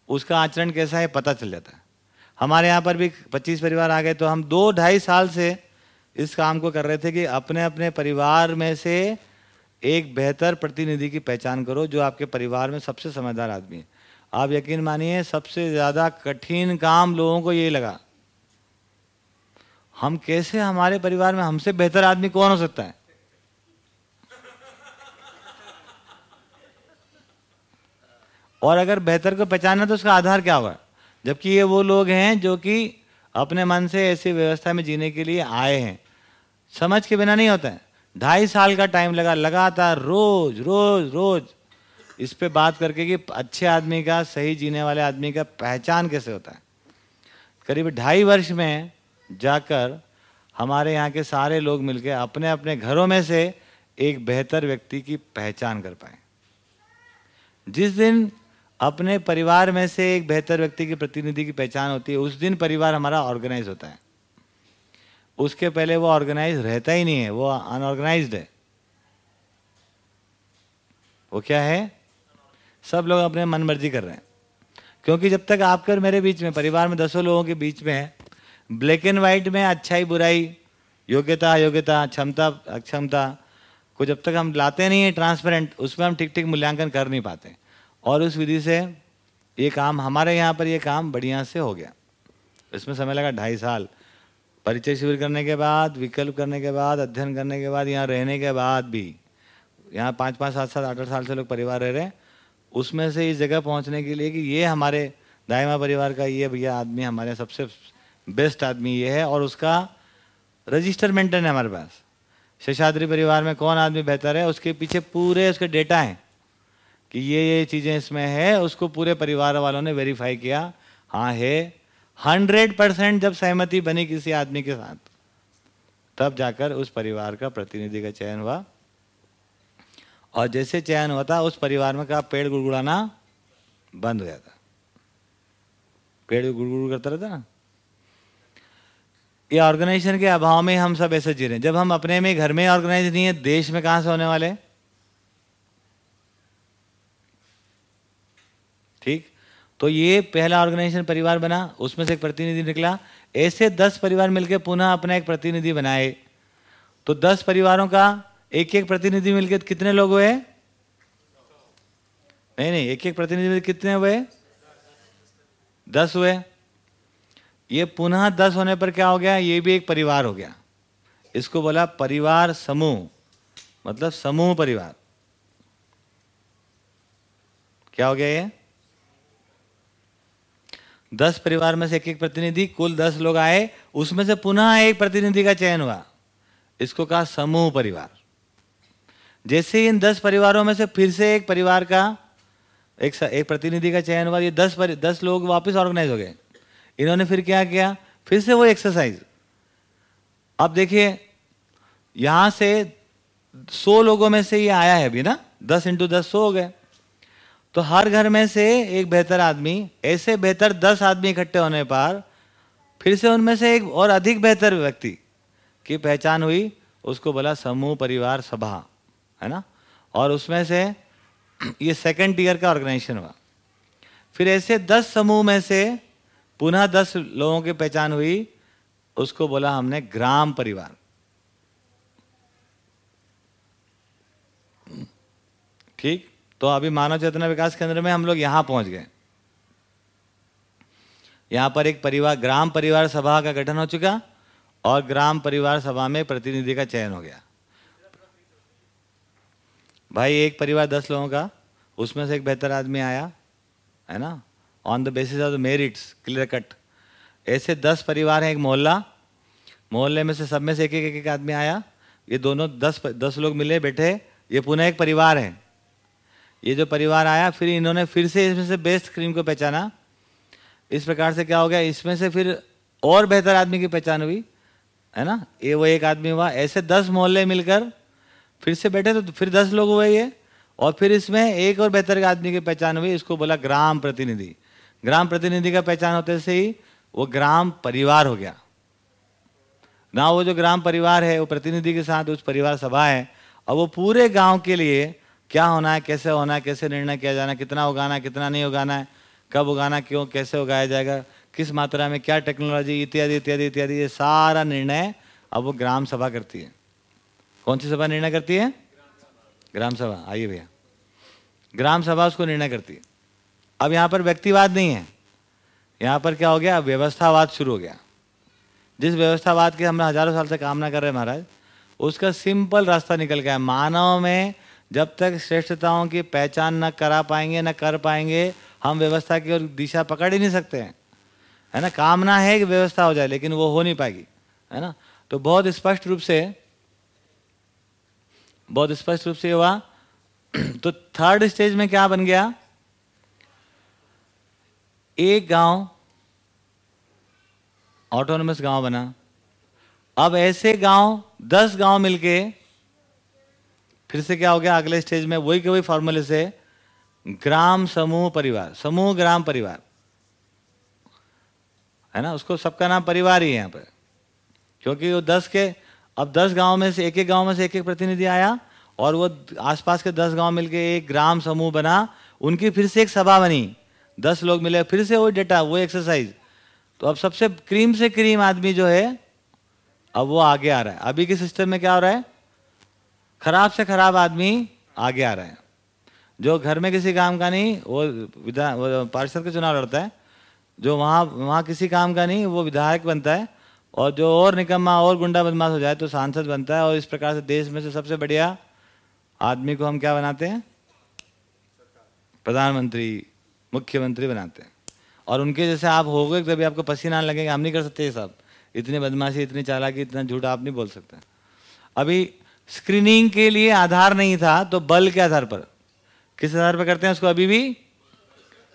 उसका आचरण कैसा है, पता चल जाता है। हमारे यहाँ पर भी 25 परिवार आ गए तो हम दो ढाई साल से इस काम को कर रहे थे कि अपने अपने परिवार में से एक बेहतर प्रतिनिधि की पहचान करो, जो आपके परिवार में सबसे समझदार आदमी है। आप यकीन मानिए, सबसे ज़्यादा कठिन काम लोगों को यही लगा। हम कैसे हमारे परिवार में हमसे बेहतर आदमी कौन हो सकता है? और अगर बेहतर को पहचाना तो उसका आधार क्या हुआ? जबकि ये वो लोग हैं जो कि अपने मन से ऐसी व्यवस्था में जीने के लिए आए हैं। समझ के बिना नहीं होता है। ढाई साल का टाइम लगा, लगातार रोज रोज रोज। इस पे बात करके कि अच्छे आदमी का, सही जीने वाले आदमी का पहचान कैसे होता है? करीब ढाई वर्ष में जाकर हमारे यहाँ के सारे लोग मिलकर अपने अपने घरों में से एक बेहतर व्यक्ति की पहचान कर पाए। जिस दिन अपने परिवार में से एक बेहतर व्यक्ति की प्रतिनिधि की पहचान होती है, उस दिन परिवार हमारा ऑर्गेनाइज होता है। उसके पहले वो ऑर्गेनाइज रहता ही नहीं है, वो अनऑर्गेनाइज्ड है। वो क्या है? सब लोग अपने मन मर्ज़ी कर रहे हैं। क्योंकि जब तक आपके और मेरे बीच में, परिवार में दसों लोगों के बीच में है ब्लैक एंड व्हाइट में अच्छाई, बुराई, योग्यता, अयोग्यता, क्षमता, अक्षमता, को जब तक हम लाते नहीं है ट्रांसपेरेंट उसमें हम ठीक ठीक मूल्यांकन कर नहीं पाते। और उस विधि से ये काम, हमारे यहाँ पर ये काम बढ़िया से हो गया। इसमें समय लगा ढाई साल। परिचय शिविर करने के बाद, विकल्प करने के बाद, अध्ययन करने के बाद, यहाँ रहने के बाद भी, यहाँ पाँच पाँच, सात सात, आठ आठ साल से लोग परिवार रह रहे हैं, उसमें से इस जगह पहुँचने के लिए कि ये हमारे दायमा परिवार का ये भैया आदमी हमारे सबसे बेस्ट आदमी ये है और उसका रजिस्टर मेंटेन है हमारे पास। शेषाद्री परिवार में कौन आदमी बेहतर है? उसके पीछे पूरे उसके डेटा हैं कि ये ये चीज़ें इसमें है, उसको पूरे परिवार वालों ने वेरीफाई किया हाँ है हंड्रेड परसेंट जब सहमति बनी किसी आदमी के साथ, तब जाकर उस परिवार का प्रतिनिधि का चयन हुआ। और जैसे चयन हुआ था, उस परिवार में का पेड़ गुड़गुड़ाना बंद हो जाता। पेड़ गुड़गुड़ करता रहता ना। ये ऑर्गेनाइजेशन के अभाव में हम सब ऐसे जी रहे हैं। जब हम अपने में, घर में ऑर्गेनाइज नहीं है, देश में कहाँ से होने वाले ठीक? तो ये पहला ऑर्गेनाइजेशन परिवार बना, उसमें से एक प्रतिनिधि निकला। ऐसे दस परिवार मिलकर पुनः अपना एक प्रतिनिधि बनाए। तो दस परिवारों का एक एक प्रतिनिधि मिलकर कितने लोग हुए? नहीं नहीं एक एक प्रतिनिधि मिलकर कितने हुए? दस हुए। ये पुनः दस होने पर क्या हो गया? ये भी एक परिवार हो गया। इसको बोला परिवार समूह। मतलब समूह परिवार। क्या हो गया ये? दस परिवार में से एक एक प्रतिनिधि कुल दस लोग आए उसमें से पुनः एक प्रतिनिधि का चयन हुआ। इसको कहा समूह परिवार। जैसे इन दस परिवारों में से फिर से एक परिवार का एक एक प्रतिनिधि का चयन हुआ ये दस पर, दस लोग वापस ऑर्गेनाइज हो गए। इन्होंने फिर क्या किया? फिर से वो एक्सरसाइज अब देखिए यहाँ से सौ लोगों में से ये आया है अभी ना? दस इंटू दस सौ हो गए। तो हर घर में से एक बेहतर आदमी, ऐसे बेहतर दस आदमी इकट्ठे होने पर, फिर से उनमें से एक और अधिक बेहतर व्यक्ति की पहचान हुई, उसको बोला समूह परिवार सभा, है ना? और उसमें से [clears throat] ये सेकंड ईयर का ऑर्गेनाइजेशन हुआ। फिर ऐसे दस समूह में से पुनः दस लोगों की पहचान हुई, उसको बोला हमने ग्राम परिवार। ठीक? तो अभी मानव चेतना विकास केंद्र में हम लोग यहाँ पहुँच गए। यहाँ पर एक परिवार, ग्राम परिवार सभा का गठन हो चुका और ग्राम परिवार सभा में प्रतिनिधि का चयन हो गया। भाई, एक परिवार दस लोगों का, उसमें से एक बेहतर आदमी आया, है ना? On the basis of the merits clear cut ऐसे दस परिवार हैं एक मोहल्ला। मोहल्ले में से सब में से एक एक एक आदमी आया। ये दोनों दस दस लोग मिले, बैठे। ये पुनः एक परिवार है। ये जो परिवार आया, फिर इन्होंने फिर से इसमें से बेस्ट क्रीम को पहचाना। इस प्रकार से क्या हो गया, इसमें से फिर और बेहतर आदमी की पहचान हुई, है ना? ये वो एक आदमी हुआ, ऐसे दस मोहल्ले मिलकर फिर से बैठे तो फिर दस लोग हुए ये। और फिर इसमें एक और बेहतर आदमी की पहचान हुई, इसको बोला ग्राम प्रतिनिधि। ग्राम प्रतिनिधि का पहचान होते से ही वो ग्राम परिवार हो गया। ना वो जो ग्राम परिवार है, वो प्रतिनिधि के साथ उस परिवार सभा है और वो पूरे गाँव के लिए क्या होना है, कैसे होना है, कैसे निर्णय किया जाना है, कितना उगाना है, कितना नहीं उगाना है, कब उगाना क्यों, कैसे उगाया जाएगा, किस मात्रा में क्या टेक्नोलॉजी इत्यादि इत्यादि इत्यादि, ये सारा निर्णय अब वो ग्राम सभा करती है। कौन सी सभा निर्णय करती है? ग्राम सभा। आइए भैया। ग्राम सभा उसको निर्णय करती है। अब यहाँ पर व्यक्तिवाद नहीं है। यहाँ पर क्या हो गया? व्यवस्थावाद शुरू हो गया। जिस व्यवस्थावाद की हम हज़ारों साल से कामना कर रहे हैं महाराज, उसका सिंपल रास्ता निकल गया। मानव में जब तक श्रेष्ठताओं की पहचान न करा पाएँगे, न कर पाएँगे, हम व्यवस्था की ओर दिशा पकड़ ही नहीं सकते हैं। है ना? कामना है कि व्यवस्था हो जाए, लेकिन वो हो नहीं पाएगी। है ना? तो बहुत स्पष्ट रूप से, बहुत स्पष्ट रूप से हुआ। [clears throat] तो थर्ड स्टेज में क्या बन गया? एक गाँव ऑटोनमस गाँव बना। अब ऐसे गाँव, दस गाँव मिलके फिर से क्या हो गया अगले स्टेज में? वही के वही फॉर्मूले से ग्राम, समूह, परिवार। समूह, ग्राम, परिवार। है ना? उसको सबका नाम परिवार ही है यहाँ पर। क्योंकि वो दस के, अब दस गाँव में से एक एक गाँव में से एक एक प्रतिनिधि आया और वो आसपास के दस गाँव मिलके एक ग्राम, समूह बना। उनकी फिर से एक सभा बनी। दस लोग मिले, फिर से वो डेटा वो एक्सरसाइज तो अब सबसे क्रीम से क्रीम आदमी जो है, अब वो आगे आ रहा है। अभी के सिस्टम में क्या हो रहा है? खराब से खराब आदमी आगे आ रहा है। जो घर में किसी काम का नहीं, वो विधान पार्षद का चुनाव लड़ता है। जो वहाँ वहाँ किसी काम का नहीं, वो विधायक बनता है। और जो और निकम्मा, और गुंडा बदमाश हो जाए तो सांसद बनता है। और इस प्रकार से देश में से सबसे बढ़िया आदमी को हम क्या बनाते हैं? प्रधानमंत्री, मुख्यमंत्री बनाते हैं। और उनके जैसे आप हो गए, तभी आपको पसीना लगेगा। हम नहीं कर सकते ये सब। इतनी बदमाशी, इतनी चालाकी, इतना झूठ आप नहीं बोल सकते। अभी स्क्रीनिंग के लिए आधार नहीं था तो बल के आधार पर। किस आधार पर करते हैं उसको अभी भी?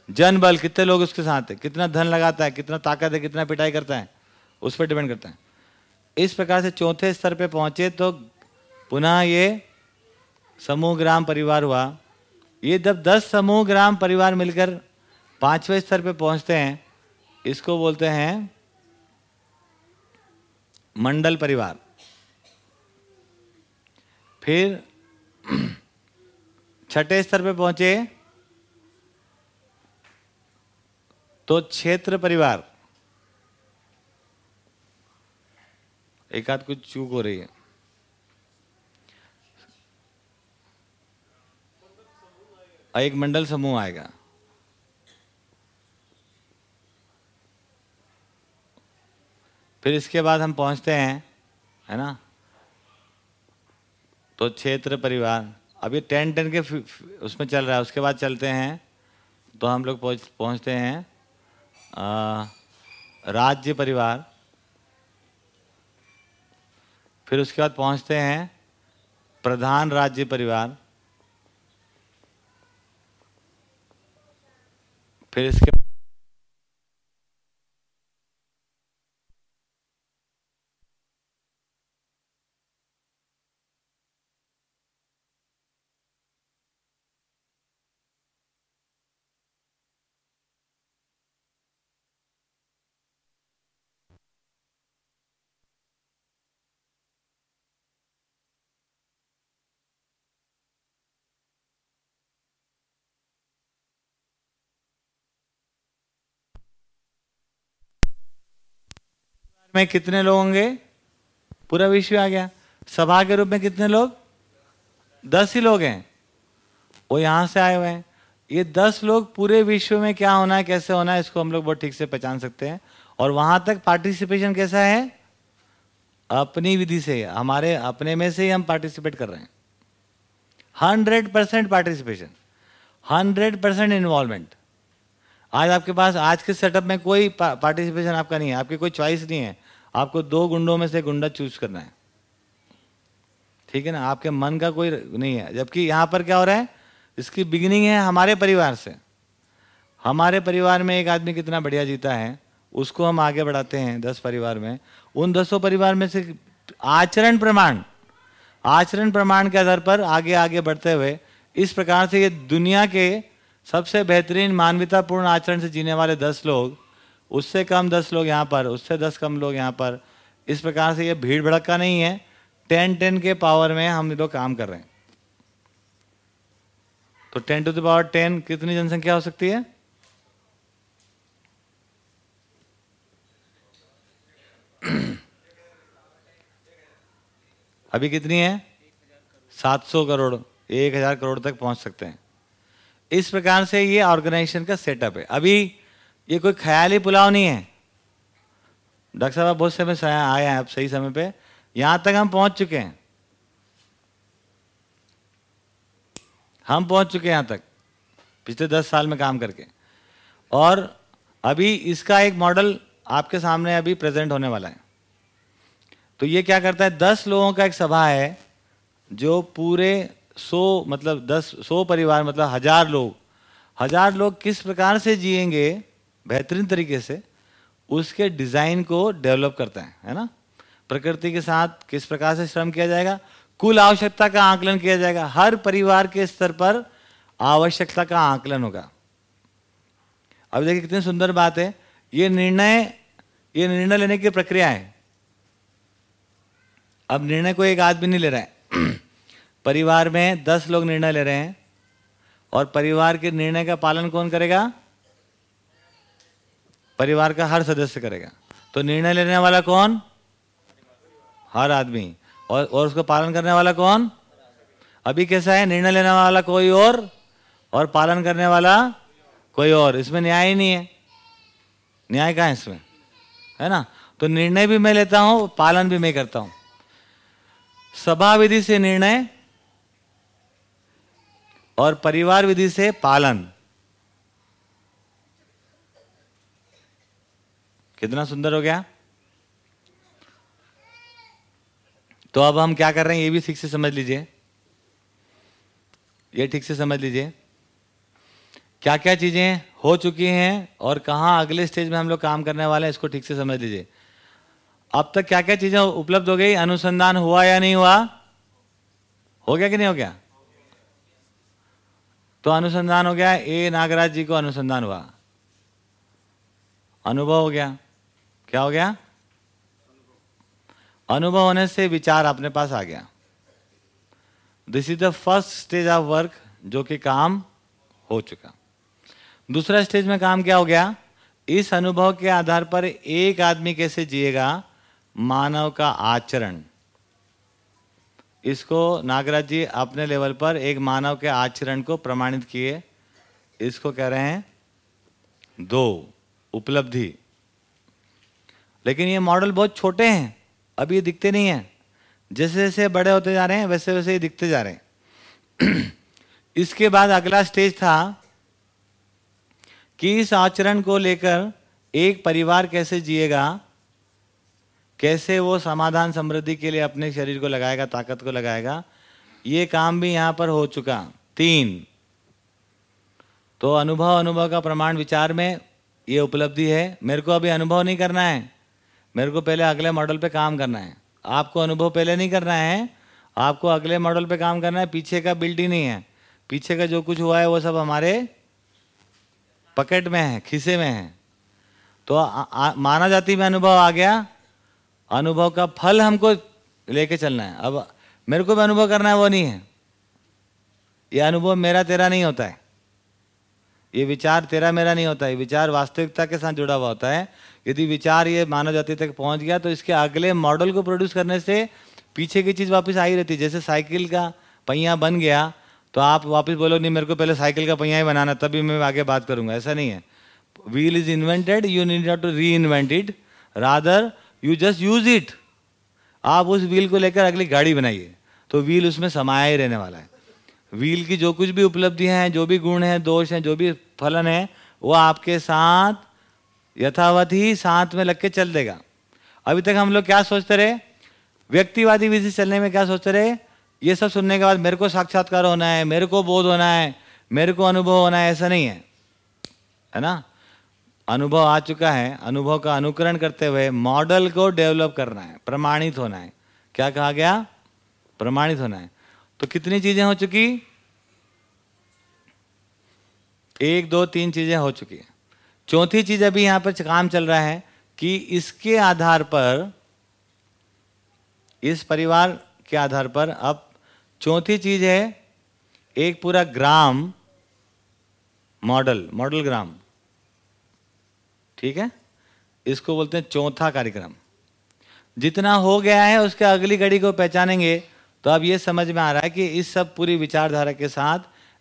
जन बल, कितने लोग उसके साथ है? कितना धन लगाता है, कितना ताकत है, कितना पिटाई करता है, उस पर डिपेंड करता है। इस प्रकार से चौथे स्तर पे पहुँचे तो पुनः ये समूह ग्राम परिवार हुआ। ये जब दस समूह ग्राम परिवार मिलकर पाँचवें स्तर पे पहुँचते हैं, इसको बोलते हैं मंडल परिवार। फिर छठे स्तर पे पहुँचे तो क्षेत्र परिवार। एक आध कुछ चूक हो रही है। एक मंडल समूह आएगा। फिर इसके बाद हम पहुँचते हैं, है ना? तो क्षेत्र परिवार। अभी टेन टेन के उसमें चल रहा है उसके बाद चलते हैं। तो हम लोग पहुँचते हैं आ, राज्य परिवार। फिर उसके बाद पहुँचते हैं प्रधान राज्य परिवार। फिर इसके में कितने लोग होंगे? पूरा विश्व आ गया। सभा के रूप में कितने लोग? दस ही लोग हैं। वो यहाँ से आए हुए हैं। ये दस लोग पूरे विश्व में क्या होना है, कैसे होना है, इसको हम लोग बहुत ठीक से पहचान सकते हैं। और वहाँ तक पार्टिसिपेशन कैसा है? अपनी विधि से, हमारे, अपने में से ही हम पार्टिसिपेट कर रहे हैं। Hundred percent participation hundred percent involvement आज आपके पास, आज के सेटअप में कोई पार्टिसिपेशन आपका नहीं है। आपकी कोई चॉइस नहीं है। आपको दो गुंडों में से गुंडा चूज़ करना है। ठीक है ना? आपके मन का कोई नहीं है। जबकि यहाँ पर क्या हो रहा है? इसकी बिगिनिंग है हमारे परिवार से। हमारे परिवार में एक आदमी कितना बढ़िया जीता है, उसको हम आगे बढ़ाते हैं दस परिवार में। उन दसों परिवार में से आचरण प्रमाण आचरण प्रमाण के आधार पर आगे आगे बढ़ते हुए इस प्रकार से ये दुनिया के सबसे बेहतरीन मानवतापूर्ण आचरण से जीने वाले दस लोग उससे कम दस लोग यहाँ पर, उससे दस कम लोग यहाँ पर। इस प्रकार से ये भीड़ भड़का नहीं है। टेन टेन के पावर में हम लोग काम कर रहे हैं। तो ten to the power ten कितनी जनसंख्या हो सकती है? [clears throat] अभी कितनी है? 700 करोड़, एक हज़ार करोड़ तक पहुँच सकते हैं। इस प्रकार से ये ऑर्गेनाइजेशन का सेटअप है। अभी ये कोई ख्याली पुलाव नहीं है। डॉक्टर साहब बहुत समय से आए हैं, आप सही समय पे। यहाँ तक हम पहुँच चुके हैं। हम पहुँच चुके हैं यहाँ तक, पिछले दस साल में काम करके। और अभी इसका एक मॉडल आपके सामने अभी प्रेजेंट होने वाला है। तो ये क्या करता है, दस लोगों का एक सभा है, जो पूरे सौ मतलब दस, सौ परिवार मतलब हज़ार लोग। हज़ार लोग किस प्रकार से जिएँगे बेहतरीन तरीके से उसके डिज़ाइन को डेवलप करता है है ना? प्रकृति के साथ किस प्रकार से श्रम किया जाएगा? कुल आवश्यकता का आकलन किया जाएगा। हर परिवार के स्तर पर आवश्यकता का आकलन होगा। अब देखिए कितनी सुंदर बात है। ये निर्णय ये निर्णय लेने की प्रक्रिया है। अब निर्णय को एक आदमी नहीं ले रहा है। [clears throat] परिवार में दस लोग निर्णय ले रहे हैं और परिवार के निर्णय का पालन कौन करेगा? परिवार का हर सदस्य करेगा। तो निर्णय लेने वाला कौन? हर आदमी। और और उसको पालन करने वाला कौन? अभी कैसा है? निर्णय लेने वाला कोई और? और पालन करने वाला कोई और? इसमें न्याय ही नहीं है। न्याय कहाँ है इसमें? है ना? तो निर्णय भी मैं लेता हूँ, पालन भी मैं करता हूँ। सभा विधि से निर्णय और परिवार विधि से पालन। कितना सुंदर हो गया। तो अब हम क्या कर रहे हैं, ये भी ठीक से समझ लीजिए। ये ठीक से समझ लीजिए। क्या क्या चीज़ें हो चुकी हैं और कहाँ अगले स्टेज में हम लोग काम करने वाले हैं, इसको ठीक से समझ लीजिए। अब तक क्या क्या चीज़ें उपलब्ध हो गई, अनुसंधान हुआ या नहीं हुआ? हो गया कि नहीं हो गया? तो अनुसंधान हो गया, ए नागराज जी को अनुसंधान हुआ। अनुभव हो गया। क्या हो गया? अनुभव होने से विचार अपने पास आ गया। This is the first stage of work जो कि काम हो चुका। दूसरा स्टेज में काम क्या हो गया? इस अनुभव के आधार पर एक आदमी कैसे जिएगा? मानव का आचरण। इसको नागराज जी अपने लेवल पर एक मानव के आचरण को प्रमाणित किए। इसको कह रहे हैं दो, उपलब्धि। लेकिन ये मॉडल बहुत छोटे हैं अभी ये दिखते नहीं हैं। जैसे जैसे बड़े होते जा रहे हैं, वैसे वैसे ही दिखते जा रहे हैं। [clears throat] इसके बाद अगला स्टेज था कि इस आचरण को लेकर एक परिवार कैसे जिएगा, कैसे वो समाधान समृद्धि के लिए अपने शरीर को लगाएगा, ताकत को लगाएगा, ये काम भी यहाँ पर हो चुका। तीन तो अनुभव अनुभव का प्रमाण विचार में ये उपलब्धि है। मेरे को अभी अनुभव नहीं करना है। मेरे को पहले अगले मॉडल पे काम करना है। आपको अनुभव पहले नहीं करना है। आपको अगले मॉडल पे काम करना है। पीछे का बिल्ट ही नहीं है। पीछे का जो कुछ हुआ है वो सब हमारे पकेट में है खिसे में है। तो आ, आ, माना जाति में अनुभव आ गया। अनुभव का फल हमको लेके चलना है। अब मेरे को भी अनुभव करना है वो नहीं है। ये अनुभव मेरा तेरा नहीं होता है। ये विचार तेरा मेरा नहीं होता है विचार वास्तविकता के साथ जुड़ा हुआ होता है। यदि विचार ये मानव जाति तक पहुँच गया तो इसके अगले मॉडल को प्रोड्यूस करने से पीछे की चीज़ वापस आई रहती है। जैसे साइकिल का पहिया बन गया तो आप वापस बोलो, नहीं, मेरे को पहले साइकिल का पहिया ही बनाना तभी मैं आगे बात करूँगा। ऐसा नहीं है। Wheel is invented you need not to reinvent it rather you just use it आप उस व्हील को लेकर अगली गाड़ी बनाइए तो व्हील उसमें समाया ही रहने वाला है। व्हील की जो कुछ भी उपलब्धियाँ हैं, जो भी गुण हैं, दोष हैं, जो भी फलन है, वो आपके साथ यथावत ही साथ में लग के चल देगा। अभी तक हम लोग क्या सोचते रहे? व्यक्तिवादी विधि चलने में क्या सोचते रहे? ये सब सुनने के बाद मेरे को साक्षात्कार होना है, मेरे को बोध होना है, मेरे को अनुभव होना है, ऐसा नहीं है। है ना? अनुभव आ चुका है, अनुभव का अनुकरण करते हुए मॉडल को डेवलप करना है, प्रमाणित होना है। क्या कहा गया? प्रमाणित होना है। तो कितनी चीज़ें हो चुकी? एक, दो, तीन चीज़ें हो चुकी है। चौथी चीज़ अभी यहाँ पर काम चल रहा है कि इसके आधार पर, इस परिवार के आधार पर अब चौथी चीज़ है, एक पूरा ग्राम मॉडल मॉडल ग्राम। ठीक है? इसको बोलते हैं चौथा कार्यक्रम। जितना हो गया है, उसके अगली घड़ी को पहचानेंगे तो अब ये समझ में आ रहा है कि इस सब पूरी विचारधारा के साथ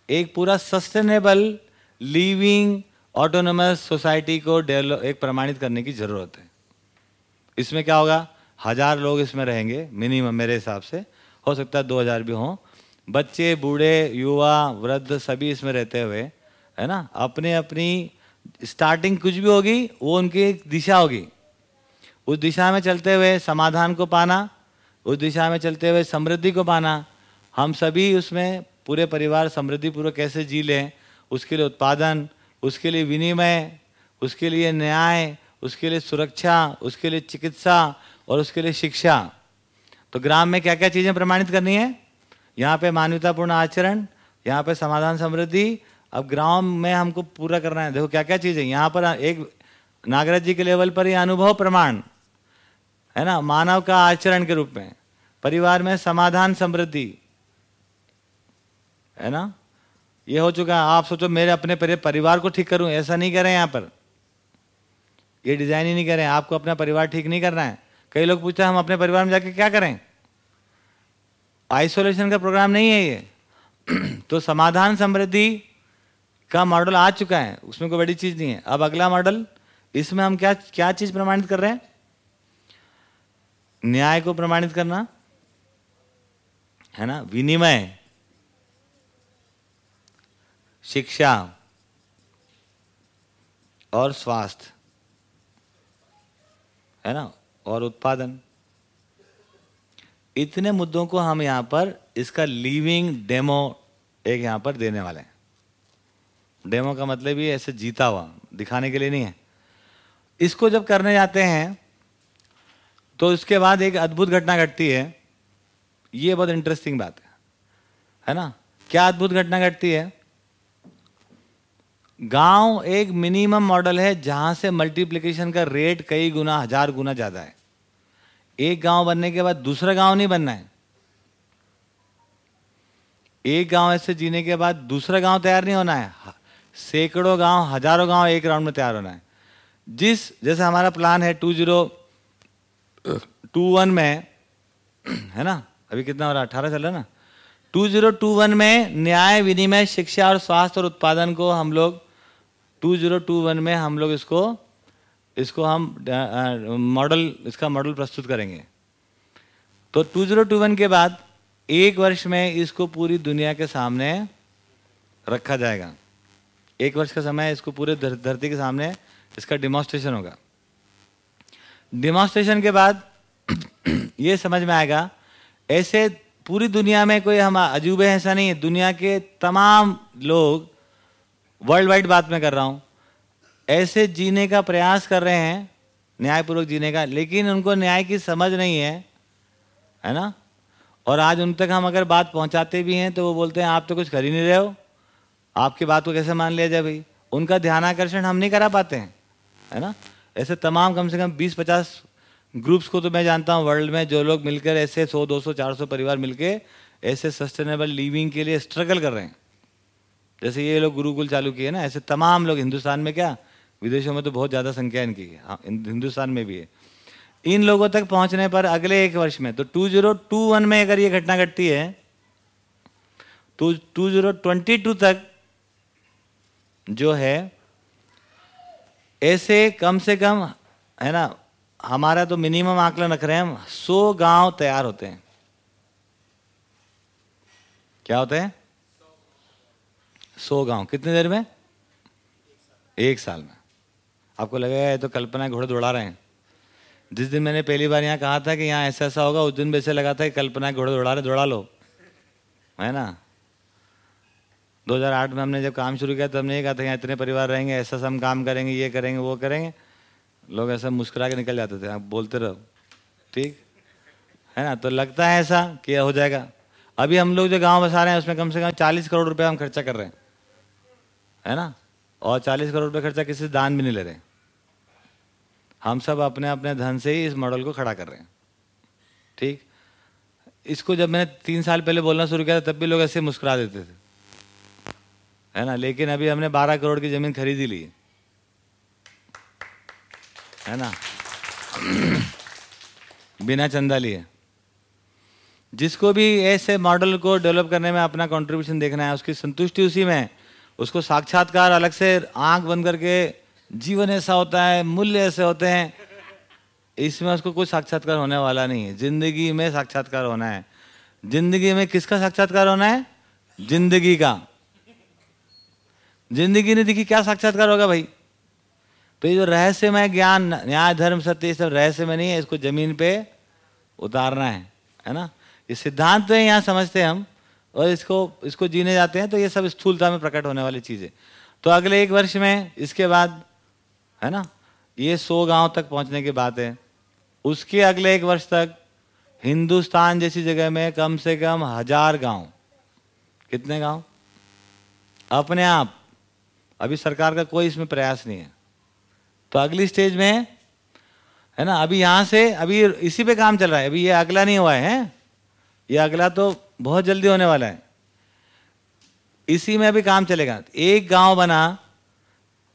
एक पूरा सस्टेनेबल लिविंग ऑटोनोमस सोसाइटी को डेवलप एक प्रमाणित करने की ज़रूरत है। इसमें क्या होगा? हज़ार लोग इसमें रहेंगे मिनिमम मेरे हिसाब से। हो सकता है दो हज़ार भी हों। बच्चे, बूढ़े, युवा, वृद्ध सभी इसमें रहते हुए, है ना? अपने अपनी स्टार्टिंग कुछ भी होगी, वो उनकी एक दिशा होगी। उस दिशा में चलते हुए समाधान को पाना, उस दिशा में चलते हुए समृद्धि को पाना। हम सभी उसमें पूरे परिवार समृद्धि पूर्वक कैसे जी लें उसके लिए उत्पादन, उसके लिए विनिमय, उसके लिए न्याय, उसके लिए सुरक्षा, उसके लिए चिकित्सा और उसके लिए शिक्षा। तो ग्राम में क्या क्या चीज़ें प्रमाणित करनी है? यहाँ पे मानवतापूर्ण आचरण, यहाँ पे समाधान समृद्धि। अब ग्राम में हमको पूरा करना है। देखो क्या क्या चीज़ें। यहाँ पर एक नागराज जी के लेवल पर ये अनुभव प्रमाण, है ना? मानव का आचरण के रूप में। परिवार में समाधान समृद्धि, है ना? ये हो चुका है, आप सोचो मेरे अपने परिवार को ठीक करूँ, ऐसा नहीं करें यहाँ पर। ये डिज़ाइन ही नहीं करें आपको अपना परिवार ठीक नहीं करना है। कई लोग पूछते हैं, हम अपने परिवार में जाके क्या करें? आइसोलेशन का प्रोग्राम नहीं है ये। [clears throat] तो समाधान समृद्धि का मॉडल आ चुका है, उसमें कोई बड़ी चीज़ नहीं है। अब अगला मॉडल इसमें हम क्या क्या चीज़ प्रमाणित कर रहे हैं? न्याय को प्रमाणित करना, है ना? विनिमय। शिक्षा और स्वास्थ्य, है ना, और उत्पादन। इतने मुद्दों को हम यहाँ पर इसका लिविंग डेमो एक यहाँ पर देने वाले हैं। डेमो का मतलब ये ऐसे जीता हुआ, दिखाने के लिए नहीं है। इसको जब करने जाते हैं तो इसके बाद एक अद्भुत घटना घटती है। ये बहुत इंटरेस्टिंग बात है है ना? क्या अद्भुत घटना घटती है? गाँव एक मिनिमम मॉडल है जहाँ से मल्टीप्लिकेशन का रेट कई गुना, हज़ार गुना ज़्यादा है। एक गाँव बनने के बाद दूसरा गाँव नहीं बनना है। एक गाँव ऐसे जीने के बाद दूसरा गाँव तैयार नहीं होना है। सैकड़ों गाँव, हज़ारों गाँव एक राउंड में तैयार होना है। जिस, जैसे हमारा प्लान है टू ज़ीरो टू वन में, [clears throat] है ना? अभी कितना हो रहा है? अठारह चल रहा है ना? टू ज़ीरो टू वन में न्याय, विनिमय, शिक्षा और स्वास्थ्य और उत्पादन को हम लोग टू ज़ीरो टू वन में हम लोग इसको इसको हम मॉडल इसका मॉडल प्रस्तुत करेंगे। तो टू ज़ीरो टू वन के बाद एक वर्ष में इसको पूरी दुनिया के सामने रखा जाएगा। एक वर्ष का समय इसको पूरे धरती के सामने इसका डिमॉन्स्ट्रेशन होगा। डिमॉन्स्ट्रेशन के बाद [clears throat] ये समझ में आएगा, ऐसे पूरी दुनिया में कोई हम अजूबे ऐसा नहीं है दुनिया के तमाम लोग वर्ल्ड वाइड बात में कर रहा हूँ। ऐसे जीने का प्रयास कर रहे हैं न्यायपूर्वक जीने का लेकिन उनको न्याय की समझ नहीं है है ना? और आज उन तक हम अगर बात पहुंचाते भी हैं तो वो बोलते हैं आप तो कुछ कर ही नहीं रहे हो। आपकी बात को कैसे मान लिया जाए भाई? उनका ध्यान आकर्षण हम नहीं करा पाते हैं है ना? ऐसे तमाम कम से कम बीस पचास ग्रुप्स को तो मैं जानता हूँ वर्ल्ड में जो लोग मिलकर ऐसे 100, 200, 400 परिवार मिलकर ऐसे सस्टेनेबल लिविंग के लिए स्ट्रगल कर रहे हैं। जैसे ये लोग गुरुकुल चालू किए ना ऐसे तमाम लोग हिंदुस्तान में क्या विदेशों में तो बहुत ज़्यादा संख्या इनकी। है हाँ, हिंदुस्तान में भी है। इन लोगों तक पहुँचने पर अगले एक वर्ष में तो टू ज़ीरो टू वन में अगर ये घटना घटती है तो टू ज़ीरो ट्वेंटी टू तक जो है ऐसे कम से कम है ना हमारा तो मिनिमम आंकलन रख रहे हैं हम सौ गाँव तैयार होते हैं। क्या होते हैं? सौ गाँव। कितने देर में? एक साल में। आपको लगेगा ये तो कल्पना घोड़े दौड़ा रहे हैं। जिस दिन मैंने पहली बार यहाँ कहा था कि यहाँ ऐसा ऐसा होगा, उस दिन ऐसे लगा था कि कल्पना घोड़े दौड़ा रहे, दौड़ा लो। है ना? 2008 में हमने जब काम शुरू किया तो हमने ये कहा था यहाँ इतने परिवार रहेंगे, ऐसा सब हम काम करेंगे, ये करेंगे, वो करेंगे। लोग ऐसा मुस्कुरा के निकल जाते थे। आप बोलते रहो। ठीक? है ना? तो लगता है ऐसा कि हो जाएगा। अभी हम लोग जो गाँव बसा रहे हैं, उसमें कम से कम चालीस करोड़ रुपए हम खर्चा कर रहे हैं। है ना? और चालीस करोड़ रुपए खर्चा किसी से दान भी नहीं ले रहे। हम सब अपने अपने धन से ही इस मॉडल को खड़ा कर रहे हैं। ठीक? इसको जब मैंने तीन साल पहले बोलना शुरू किया था, तब भी लोग ऐसे मुस्कुरा देते थे। है ना? लेकिन अभी हमने बारह करोड़ की ज़मीन खरीदी ली। है ना? [clears throat] बिना चंदा लिए। जिसको भी ऐसे मॉडल को डेवलप करने में अपना कंट्रीब्यूशन देखना है, उसकी संतुष्टि उसी में उसको साक्षात्कार अलग से आँख बंद करके जीवन ऐसा होता है, मूल्य ऐसे होते हैं। इसमें उसको कोई साक्षात्कार होने वाला नहीं है। ज़िंदगी में साक्षात्कार होना है। ज़िंदगी में किसका साक्षात्कार होना है? ज़िंदगी का। ज़िंदगी ने देखी क्या साक्षात्कार होगा भाई? तो ये जो रहस्यमय ज्ञान, न्याय, धर्म, सत्य, ये सब रहस्य में नहीं है, इसको ज़मीन पे उतारना है है ना? ये सिद्धांत तो यहाँ समझते हैं हम। और इसको इसको जीने जाते हैं तो ये सब स्थूलता में प्रकट होने वाली चीज़ें। तो अगले एक वर्ष में, इसके बाद, है ना, ये सौ गाँव तक पहुँचने की बात है। उसके अगले एक वर्ष तक, हिंदुस्तान जैसी जगह में कम से कम हज़ार गाँव। कितने गाँव? अपने आप। अभी सरकार का कोई इसमें प्रयास नहीं है। तो अगली स्टेज में, है ना, अभी यहाँ से, अभी इसी पे काम चल रहा है। अभी ये अगला नहीं हुआ है ये अगला तो बहुत जल्दी होने वाला है। इसी में अभी काम चलेगा। एक गाँव बना,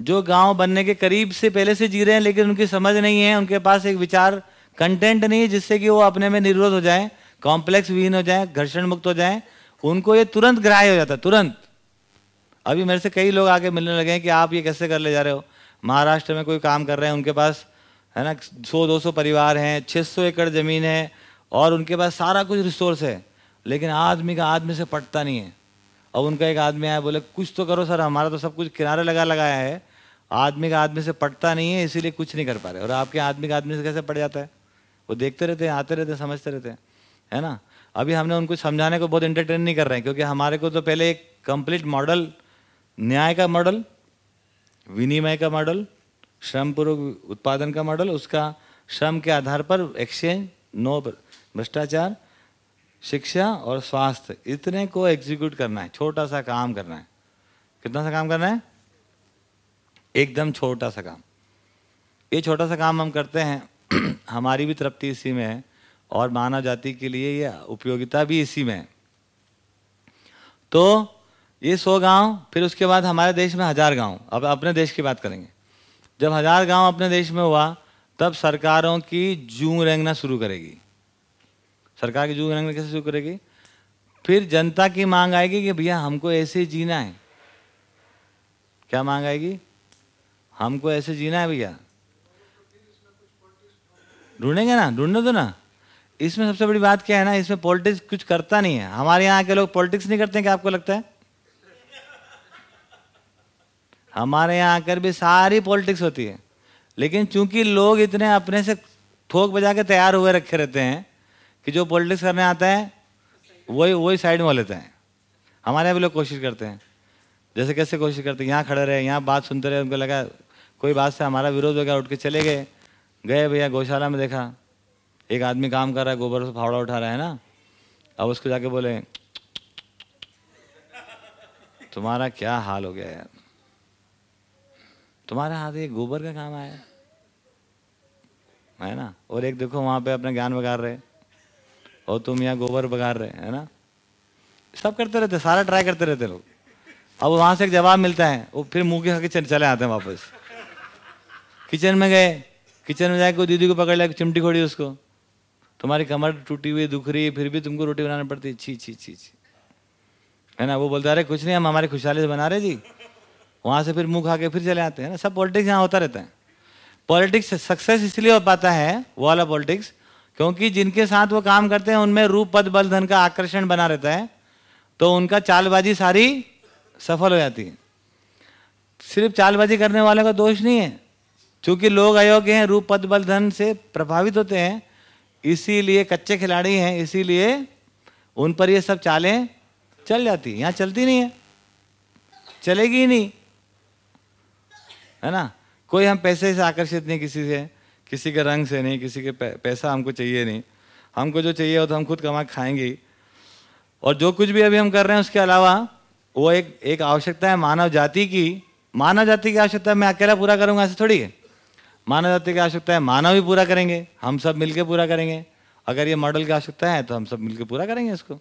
जो गाँव बनने के करीब से पहले से जी रहे हैं, लेकिन उनकी समझ नहीं है, उनके पास एक विचार कंटेंट नहीं है, जिससे कि वो अपने में निर्वोध हो जाए कॉम्प्लेक्स विहीन हो जाए, घर्षण मुक्त हो जाए, उनको ये तुरंत ग्राह्य हो जाता तुरंत। अभी मेरे से कई लोग आके मिलने लगे हैं कि आप ये कैसे कर ले जा रहे हो? महाराष्ट्र में कोई काम कर रहे हैं, उनके पास, है ना, सौ, दो सौ परिवार हैं छः सौ एकड़ ज़मीन है, और उनके पास सारा कुछ रिसोर्स है। लेकिन आदमी का आदमी से पटता नहीं है। अब उनका एक आदमी आया, बोले, कुछ तो करो सर, हमारा तो सब कुछ किनारे लगा लगाया है। आदमी का आदमी से पटता नहीं है, इसीलिए कुछ नहीं कर पा रहे और आपके आदमी का आदमी से कैसे पड़ जाता है? वो देखते रहते हैं, आते रहते हैं, समझते रहते हैं, है ना? अभी हमने उनको समझाने को बहुत इंटरटेन नहीं कर रहे हैं, क्योंकि हमारे को तो पहले एक कंप्लीट मॉडल न्याय का मॉडल विनिमय का मॉडल श्रम पूर्वक उत्पादन का मॉडल उसका श्रम के आधार पर एक्सचेंज नो भ्रष्टाचार शिक्षा और स्वास्थ्य, इतने को एग्जीक्यूट करना है, छोटा सा काम करना है। कितना सा काम करना है? एकदम छोटा सा काम। ये छोटा सा काम हम करते हैं, [clears throat] हमारी भी तृप्ति इसी में है, और मानव जाति के लिए ये उपयोगिता भी इसी में है। तो ये सौ गाँव, फिर उसके बाद हमारे देश में हज़ार गाँव, अब अपने देश की बात करेंगे। जब हज़ार गाँव अपने देश में हुआ, तब सरकारों की जू रेंगना शुरू करेगी। सरकार की जू रेंगना कैसे शुरू करेगी? फिर जनता की मांग आएगी कि भैया, हमको ऐसे जीना है। क्या मांग आएगी? हमको ऐसे जीना है भैया। ढूंढेंगे ना, ढूँढने दो ना। इसमें सबसे बड़ी बात क्या है ना, इसमें पॉलिटिक्स कुछ करता नहीं है। हमारे यहाँ के लोग पॉलिटिक्स नहीं करते हैं, क्या आपको लगता है? हमारे यहाँ आकर भी सारी पॉलिटिक्स होती है। लेकिन चूँकि लोग इतने अपने से थोक बजा के तैयार हुए रखे रहते हैं कि जो पॉलिटिक्स करने आता है, वही वही साइड में लेते हैं। हमारे भी लोग कोशिश करते हैं। जैसे कैसे कोशिश करते हैं, यहाँ खड़े रहे, यहाँ बात सुनते रहे, उनको लगा कोई बात से हमारा विरोध हो गया उठ के चले गए। गए भैया, गौशाला में देखा। एक आदमी काम कर रहा है, गोबर से फावड़ा उठा रहा है ना। अब उसको जाके बोले, तुम्हारा क्या हाल हो गया यार? तुम्हारे हाथ ये गोबर का काम आया है। ना? और एक देखो, वहाँ पे अपना ज्ञान बगाड़ रहे। और तुम यहाँ गोबर बगाड़ रहे, है ना? सब करते रहते सारा ट्राई करते रहते लोग। अब वहाँ से एक जवाब मिलता है, वो फिर मुँह के किचन चले आते हैं वापस। किचन में गए, किचन में जाके दीदी को पकड़ लिया, चिमटी खोड़ी उसको। तुम्हारी कमर टूटी हुई, दुख रही है फिर भी तुमको रोटी बनानी पड़ती है छी छी छी छी। है ना? वो बोलता, अरे, कुछ नहीं, हम हमारी खुशहाली से बना रहे जी। वहाँ से फिर मुँह खा के फिर चले आते हैं ना? सब पॉलिटिक्स यहाँ होता रहता है। पॉलिटिक्स सक्सेस इसलिए हो पाता है, वो वाला पॉलिटिक्स क्योंकि जिनके साथ वो काम करते हैं, उनमें रूप, पद, बल, धन का आकर्षण बना रहता है तो उनका चालबाजी सारी सफल हो जाती है। सिर्फ़ चालबाजी करने वाले का दोष नहीं है। क्योंकि लोग अयोग्य हैं, रूप, पद, बल, धन से प्रभावित होते हैं, इसीलिए कच्चे खिलाड़ी हैं, इसीलिए उन पर ये सब चालें चल जाती यहाँ चलती नहीं है। चलेगी ही नहीं। है ना? कोई हम पैसे से आकर्षित नहीं किसी से। किसी के रंग से नहीं, किसी के पैसा हमको चाहिए नहीं। हमको जो चाहिए वो तो हम खुद कमा खाएँगे। और जो कुछ भी अभी हम कर रहे हैं उसके अलावा, वो एक एक आवश्यकता है मानव जाति की। मानव जाति की आवश्यकता मैं अकेला पूरा करूँगा, ऐसे थोड़ी है। मानव जाति की आवश्यकता है, मानव ही पूरा करेंगे, हम सब मिलके पूरा करेंगे। अगर ये मॉडल की आवश्यकता है तो हम सब मिलकर पूरा करेंगे इसको।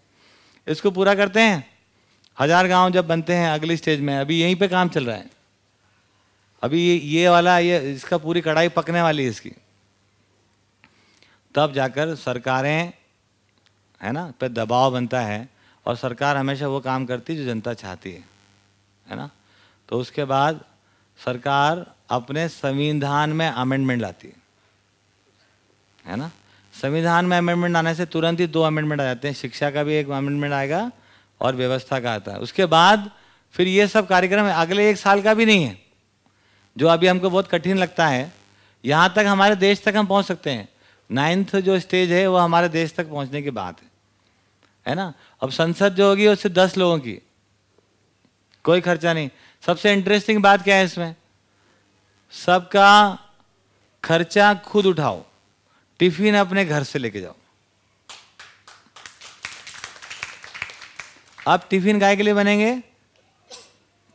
इसको पूरा करते हैं। हज़ार गाँव जब बनते हैं, अगली स्टेज में, अभी यहीं पे काम चल रहा है। अभी ये ये वाला, ये, इसका पूरी कढ़ाई पकने वाली है इसकी। तब जाकर सरकारें, है ना, पे दबाव बनता है और सरकार हमेशा वो काम करती है जो जनता चाहती है है ना? तो उसके बाद सरकार अपने संविधान में अमेंडमेंट लाती है है ना? संविधान में अमेंडमेंट आने से तुरंत ही दो अमेंडमेंट आ जाते हैं। शिक्षा का भी एक अमेंडमेंट आएगा और व्यवस्था का आता है। उसके बाद फिर ये सब कार्यक्रम अगले एक साल का भी नहीं है। जो अभी हमको बहुत कठिन लगता है, यहाँ तक हमारे देश तक हम पहुँच सकते हैं। नाइन्थ जो स्टेज है, वो हमारे देश तक पहुँचने की बात है। है ना? अब संसद जो होगी, उससे दस लोगों की। कोई खर्चा नहीं। सबसे इंटरेस्टिंग बात क्या है इसमें? सबका खर्चा खुद उठाओ। टिफ़िन अपने घर से लेके जाओ। अब टिफ़िन गाय के लिए बनेंगे?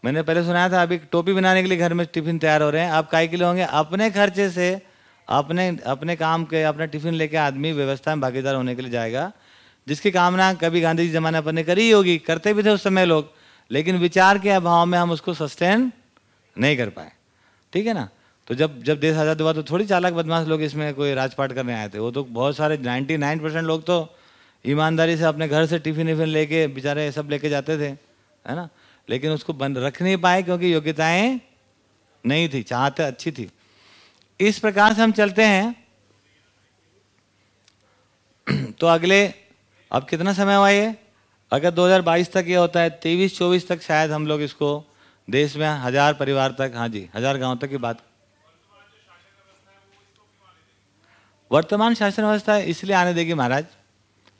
मैंने पहले सुनाया था, अभी टोपी बनाने के लिए घर में टिफ़िन तैयार हो रहे हैं। आप काय के लिए होंगे? अपने खर्चे से अपने अपने काम के, अपना टिफ़िन लेके आदमी व्यवस्था में भागीदार होने के लिए जाएगा। जिसकी कामना कभी गांधी जी जमाने पर ने करी होगी, करते भी थे उस समय लोग, लेकिन विचार के अभाव में हम उसको सस्टेन नहीं कर पाए। ठीक है ना? तो जब जब देश आज़ाद हुआ तो थोड़ी चालक बदमाश लोग इसमें कोई राजपाट करने आए थे। वो तो बहुत सारे 99 परसेंट लोग तो ईमानदारी से अपने घर से टिफ़िन विफिन लेके बेचारे सब लेके जाते थे, है ना? लेकिन उसको बंद रख नहीं पाए क्योंकि योग्यताएँ नहीं थी, चाहते अच्छी थी। इस प्रकार से हम चलते हैं। [clears throat] तो अगले, अब कितना समय हुआ ये? अगर 2022 तक ये होता है, तेईस चौबीस तक शायद हम लोग इसको देश में हज़ार परिवार तक हाँ जी, हज़ार गाँव तक की बात। वर्तमान शासन व्यवस्था इसलिए आने देगी महाराज,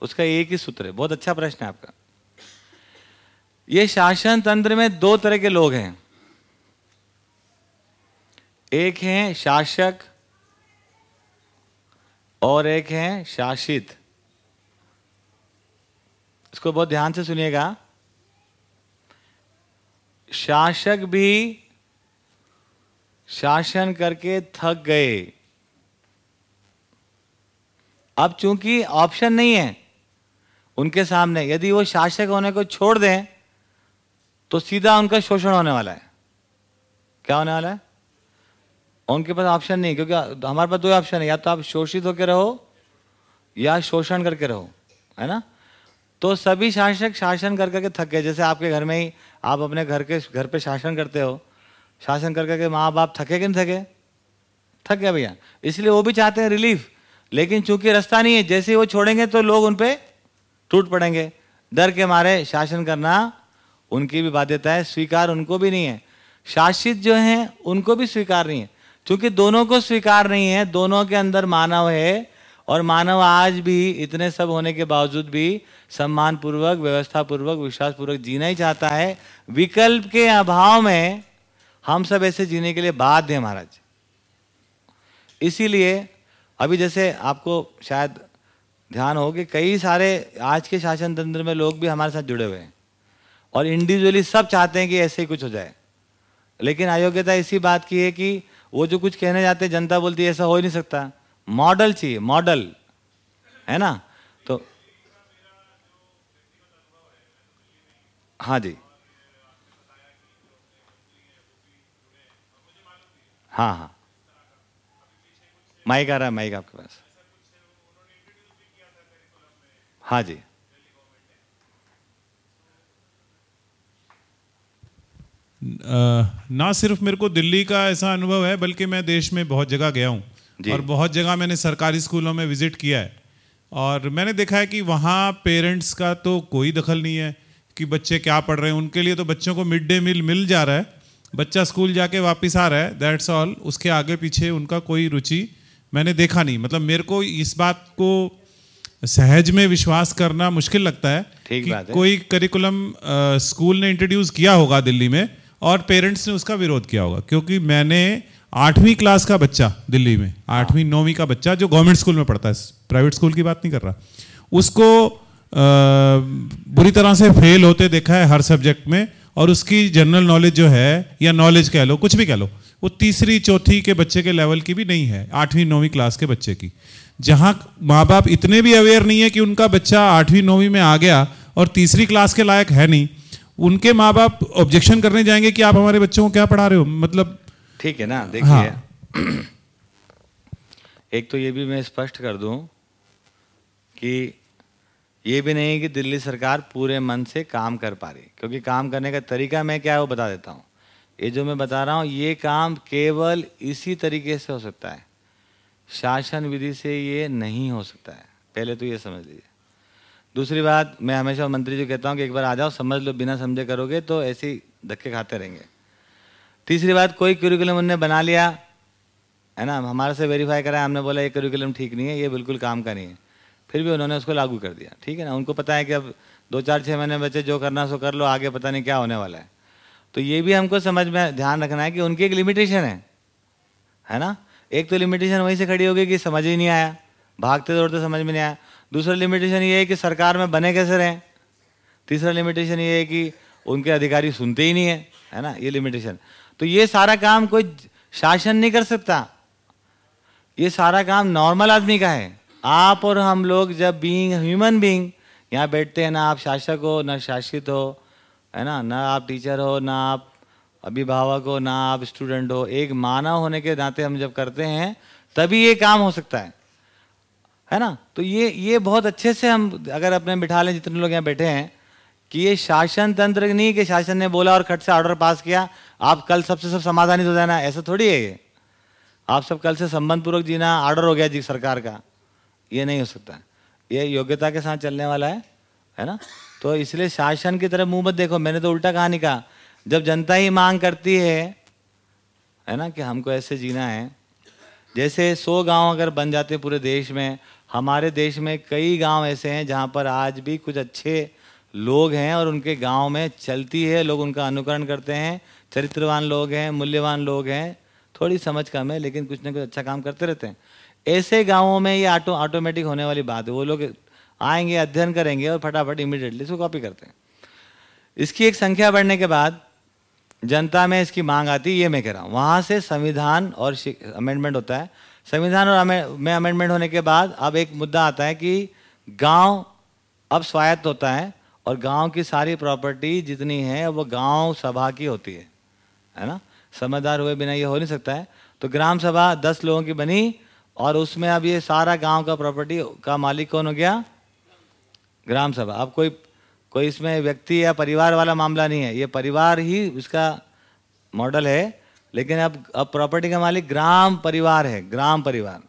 उसका एक ही सूत्र है। बहुत अच्छा प्रश्न है आपका। ये शासन तंत्र में दो तरह के लोग हैं। एक हैं शासक और एक हैं शासित। इसको बहुत ध्यान से सुनिएगा। शासक भी शासन करके थक गए। अब चूँकि ऑप्शन नहीं है, उनके सामने यदि वो शासक होने को छोड़ दें तो सीधा उनका शोषण होने वाला है। क्या होने वाला है? उनके पास ऑप्शन नहीं, क्योंकि हमारे पास दो ऑप्शन है, या तो आप शोषित होकर रहो, या शोषण करके रहो, है ना? तो सभी शासक शासन कर करके थक गए, जैसे आपके घर में ही आप अपने घर के, घर पे शासन करते हो, शासन कर करके माँ बाप थके कि नहीं थके? थक गया भैया। इसलिए वो भी चाहते हैं रिलीफ लेकिन चूँकि रास्ता नहीं है, जैसे वो छोड़ेंगे तो लोग उन पर टूट पड़ेंगे। डर के मारे शासन करना उनकी भी बाध्यता है, स्वीकार उनको भी नहीं है। शासित जो हैं, उनको भी स्वीकार नहीं है। क्योंकि दोनों को स्वीकार नहीं है, दोनों के अंदर मानव है और मानव आज भी इतने सब होने के बावजूद भी सम्मान पूर्वक व्यवस्था पूर्वक विश्वास पूर्वक जीना ही चाहता है। विकल्प के अभाव में हम सब ऐसे जीने के लिए बाध्य महाराज। इसीलिए अभी जैसे आपको शायद ध्यान हो कि कई सारे आज के शासन तंत्र में लोग भी हमारे साथ जुड़े हुए हैं। और इंडिविजुअली सब चाहते हैं कि ऐसे ही कुछ हो जाए। लेकिन अयोग्यता इसी बात की है कि वो जो कुछ कहने जाते हैं, जनता बोलती है, ऐसा हो ही नहीं सकता। मॉडल चाहिए, मॉडल। है ना? तो हाँ जी। हाँ हाँ। माइक आ रहा है, माइक आपके पास। हाँ जी। ना सिर्फ़ मेरे को दिल्ली का ऐसा अनुभव है बल्कि मैं देश में बहुत जगह गया हूँ और बहुत जगह मैंने सरकारी स्कूलों में विज़िट किया है। और मैंने देखा है कि वहाँ पेरेंट्स का तो कोई दखल नहीं है कि बच्चे क्या पढ़ रहे हैं। उनके लिए तो बच्चों को मिड डे मील मिल जा रहा है। बच्चा स्कूल जाके वापस आ रहा है दैट्स ऑल उसके आगे पीछे उनका कोई रुचि मैंने देखा नहीं। मतलब मेरे को इस बात को सहज में विश्वास करना मुश्किल लगता है कि है। कोई करिकुलम स्कूल ने इंट्रोड्यूस किया होगा दिल्ली में और पेरेंट्स ने उसका विरोध किया होगा क्योंकि मैंने आठवीं क्लास का बच्चा दिल्ली में आठवीं नौवीं का बच्चा जो गवर्नमेंट स्कूल में पढ़ता है प्राइवेट स्कूल की बात नहीं कर रहा। उसको आ, बुरी तरह से फेल होते देखा है हर सब्जेक्ट में और उसकी जनरल नॉलेज जो है या नॉलेज कह लो कुछ भी कह लो वो तीसरी चौथी के बच्चे के लेवल की भी नहीं है आठवीं नौवीं क्लास के बच्चे की। जहाँ माँ बाप इतने भी अवेयर नहीं है कि उनका बच्चा आठवीं नौवीं में आ गया और तीसरी क्लास के लायक है नहीं उनके माँ बाप ऑब्जेक्शन करने जाएँगे कि आप हमारे बच्चों को क्या पढ़ा रहे हो? मतलब ठीक है ना देखिए। हाँ। [clears throat] एक तो ये भी मैं स्पष्ट कर दूँ कि ये भी नहीं कि दिल्ली सरकार पूरे मन से काम कर पा रही। क्योंकि काम करने का तरीका मैं क्या है वो बता देता हूँ। ये जो मैं बता रहा हूँ ये काम केवल इसी तरीके से हो सकता है। शासन विधि से ये नहीं हो सकता है। पहले तो ये समझ लीजिए। दूसरी बात, मैं हमेशा मंत्री जी कहता हूँ कि एक बार आ जाओ, समझ लो, बिना समझे करोगे तो ऐसे ही धक्के खाते रहेंगे। तीसरी बात, कोई करिकुलम उनने बना लिया, है ना? हमारे से वेरीफाई कराया, हमने बोला, ये करिकुलम ठीक नहीं है, ये बिल्कुल काम का नहीं है। फिर भी उन्होंने उसको लागू कर दिया, ठीक है ना? उनको पता है कि अब दो चार छः महीने बच्चे जो करना सो कर लो, आगे पता नहीं क्या होने वाला है। तो ये भी हमको समझ में, ध्यान रखना है कि उनकी एक लिमिटेशन है है ना? एक तो लिमिटेशन वहीं से खड़ी होगी कि समझ ही नहीं आया भागते दौड़ते समझ में नहीं आया। दूसरा लिमिटेशन ये है कि सरकार में बने कैसे रहें? तीसरा लिमिटेशन ये है कि उनके अधिकारी सुनते ही नहीं है है ना? ये लिमिटेशन तो ये सारा काम कोई शासन नहीं कर सकता। ये सारा काम नॉर्मल आदमी का है। आप और हम लोग जब बीइंग ह्यूमन बीइंग यहाँ बैठते हैं, ना आप शासक हो, ना शासित हो, है ना? ना आप टीचर हो, ना आप अभिभावक हो, ना आप स्टूडेंट हो, एक मानव होने के नाते हम जब करते हैं, तभी ये काम हो सकता है। है ना? तो ये ये बहुत अच्छे से हम अगर अपने बिठा लें, जितने लोग यहाँ बैठे हैं, कि ये शासन तंत्र नहीं कि शासन ने बोला और खट से ऑर्डर पास किया, आप कल सबसे सब समाधानित हो जाना। ऐसा थोड़ी है ये। आप सब कल से संबंध पूर्वक जीना ऑर्डर हो गया जी सरकार का। ये नहीं हो सकता। ये योग्यता के साथ चलने वाला है है ना? तो इसलिए शासन की तरफ़ मुँह मत देखो। मैंने तो उल्टा कहा नहीं कहा, जब जनता ही मांग करती है है ना, कि हमको ऐसे जीना है, जैसे सौ गाँव अगर बन जाते पूरे देश में हमारे देश में कई गाँव ऐसे हैं जहाँ पर आज भी कुछ अच्छे लोग हैं और उनके गाँव में चलती है, लोग उनका अनुकरण करते हैं, चरित्रवान लोग हैं, मूल्यवान लोग हैं, थोड़ी समझ कम है, लेकिन कुछ ना कुछ अच्छा काम करते रहते हैं। ऐसे गाँवों में ये ऑटो ऑटोमेटिक होने वाली बात है, वो लोग आएँगे, अध्ययन करेंगे और फटाफट इमीडिएटली इसको कॉपी करते हैं। इसकी एक संख्या बढ़ने के बाद जनता में इसकी मांग आती है, ये मैं कह रहा हूँ, वहाँ से संविधान और अमेंडमेंट होता है संविधान और में अमेंडमेंट होने के बाद अब एक मुद्दा आता है कि गाँव अब स्वायत्त होता है और गाँव की सारी प्रॉपर्टी जितनी है वो गाँव सभा की होती है है ना? समझदार हुए बिना ये हो नहीं सकता है। तो ग्राम सभा दस लोगों की बनी और उसमें अब ये सारा गाँव का प्रॉपर्टी का मालिक कौन हो गया? ग्राम सभा। अब कोई कोई इसमें व्यक्ति या परिवार वाला मामला नहीं है। ये परिवार ही उसका मॉडल है लेकिन अब अब प्रॉपर्टी का मालिक ग्राम परिवार है, ग्राम परिवार।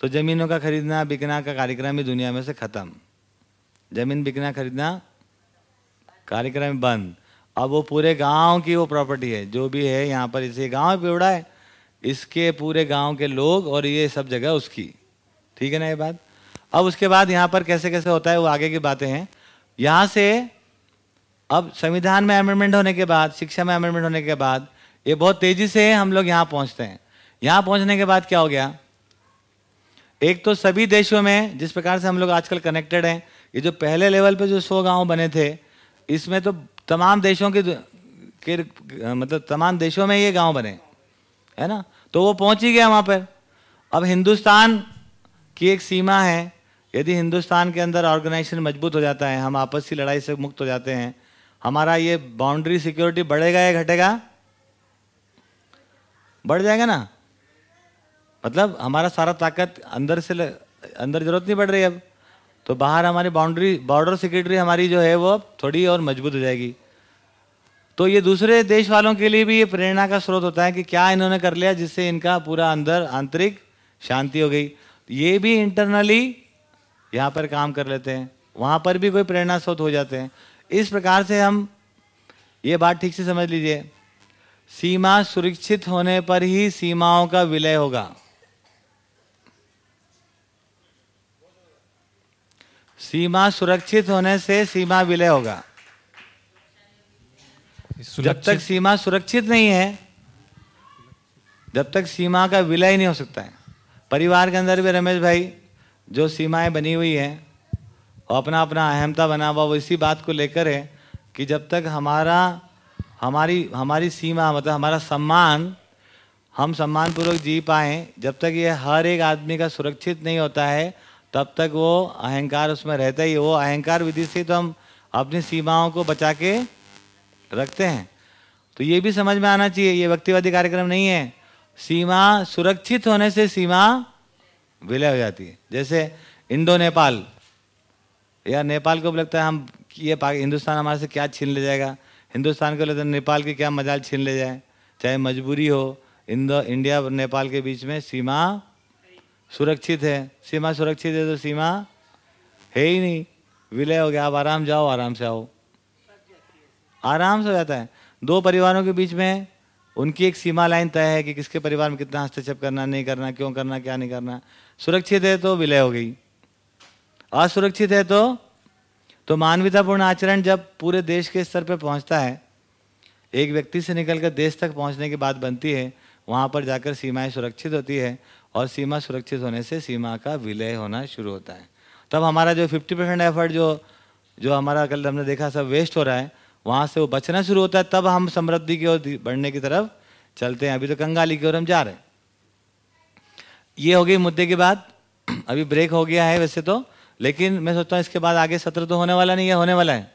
तो ज़मीनों का खरीदना, बिकना का कार्यक्रम ही दुनिया में से ख़त्म। ज़मीन बिकना, खरीदना कार्यक्रम बंद। अब वो पूरे गाँव की वो प्रॉपर्टी है, जो भी है यहाँ पर, इसे गाँव पेवड़ा है। इसके पूरे गाँव के लोग और ये सब जगह उसकी। ठीक है ना ये बात? अब उसके बाद यहाँ पर कैसे कैसे होता है, वो आगे की बातें हैं। यहाँ से, अब संविधान में अमेंडमेंट होने के बाद, शिक्षा में अमेंडमेंट होने के बाद ये बहुत तेज़ी से हम लोग यहाँ पहुँचते हैं। यहाँ पहुँचने के बाद क्या हो गया? एक तो सभी देशों में जिस प्रकार से हम लोग आजकल कनेक्टेड हैं ये जो पहले लेवल पे जो सौ गाँव बने थे इसमें तो तमाम देशों के, के मतलब तमाम देशों में ये गाँव बने है ना? तो वो पहुँच ही गया वहाँ पर। अब हिंदुस्तान की एक सीमा है यदि हिंदुस्तान के अंदर ऑर्गेनाइजेशन मज़बूत हो जाता है हम आपस की लड़ाई से मुक्त हो जाते हैं हमारा ये बाउंड्री सिक्योरिटी बढ़ेगा या घटेगा? बढ़ जाएगा ना? मतलब हमारा सारा ताकत अंदर से. अंदर ज़रूरत नहीं पड़ रही अब। तो बाहर हमारी बाउंड्री बॉर्डर सिक्योरिटी हमारी जो है वो अब थोड़ी और मज़बूत हो जाएगी। तो ये दूसरे देश वालों के लिए भी ये प्रेरणा का स्रोत होता है कि क्या इन्होंने कर लिया जिससे इनका पूरा अंदर आंतरिक शांति हो गई। ये भी इंटरनली यहाँ पर काम कर लेते हैं। वहाँ पर भी कोई प्रेरणा स्रोत हो जाते हैं। इस प्रकार से हम ये बात ठीक से समझ लीजिए। सीमा सुरक्षित होने पर ही सीमाओं का विलय होगा। सीमा सुरक्षित होने से सीमा विलय होगा। जब तक सीमा सुरक्षित नहीं है जब तक सीमा का विलय नहीं हो सकता है। परिवार के अंदर भी रमेश भाई जो सीमाएँ बनी हुई हैं और अपना अपना अहमता बना हुआ वो इसी बात को लेकर है कि जब तक हमारा हमारी हमारी सीमा मतलब हमारा सम्मान, हम सम्मानपूर्वक जी पाएँ, जब तक ये हर एक आदमी का सुरक्षित नहीं होता है, तब तक वो अहंकार उसमें रहता ही वो अहंकार विधि से तो हम अपनी सीमाओं को बचा के रखते हैं। तो ये भी समझ में आना चाहिए, ये व्यक्तिवादी कार्यक्रम नहीं है। सीमा सुरक्षित होने से सीमा विलय हो जाती है। जैसे इंडो नेपाल, या नेपाल को भी लगता है हम, ये हिंदुस्तान हमारे से क्या छीन ले जाएगा? हिंदुस्तान को लगता है नेपाल की क्या मजाल छीन ले जाए? चाहे मजबूरी हो इंदो इंडिया और नेपाल के बीच में सीमा सुरक्षित है। सीमा सुरक्षित है तो सीमा है ही नहीं। विलय हो गया आप आराम जाओ आराम से आओ। आराम से हो जाता है। दो परिवारों के बीच में उनकी एक सीमा लाइन तय है कि किसके परिवार में कितना हस्तक्षेप करना, नहीं करना, क्यों करना, क्या नहीं करना। सुरक्षित है तो विलय हो गई। असुरक्षित है तो तो मानवतापूर्ण आचरण जब पूरे देश के स्तर पर पहुँचता है, एक व्यक्ति से निकलकर देश तक पहुँचने की बात बनती है, वहाँ पर जाकर सीमाएँ सुरक्षित होती है और सीमा सुरक्षित होने से सीमा का विलय होना शुरू होता है। तब हमारा जो 50 परसेंट एफर्ट जो जो हमारा कल हमने देखा सब वेस्ट हो रहा है, वहाँ से वो बचना शुरू होता है, तब हम समृद्धि की ओर बढ़ने की तरफ़ चलते हैं। अभी तो कंगाली की ओर हम जा रहे हैं। ये हो गई मुद्दे की बात। [clears throat] अभी ब्रेक हो गया है वैसे तो। लेकिन मैं सोचता हूँ इसके बाद आगे सत्र तो होने वाला नहीं है, होने वाला है।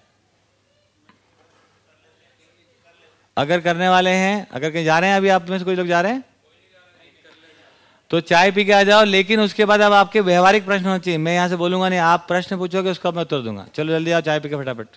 अगर करने वाले हैं, अगर कहीं जा रहे हैं अभी आप में से कुछ लोग जा रहे हैं? तो चाय पी के आ जाओ, लेकिन उसके बाद अब आपके व्यवहारिक प्रश्न होने चाहिए। मैं यहाँ से बोलूँगा नहीं, आप प्रश्न पूछोगे, उसका मैं उत्तर दूँगा। चलो, जल्दी आओ, चाय पी के फटाफट।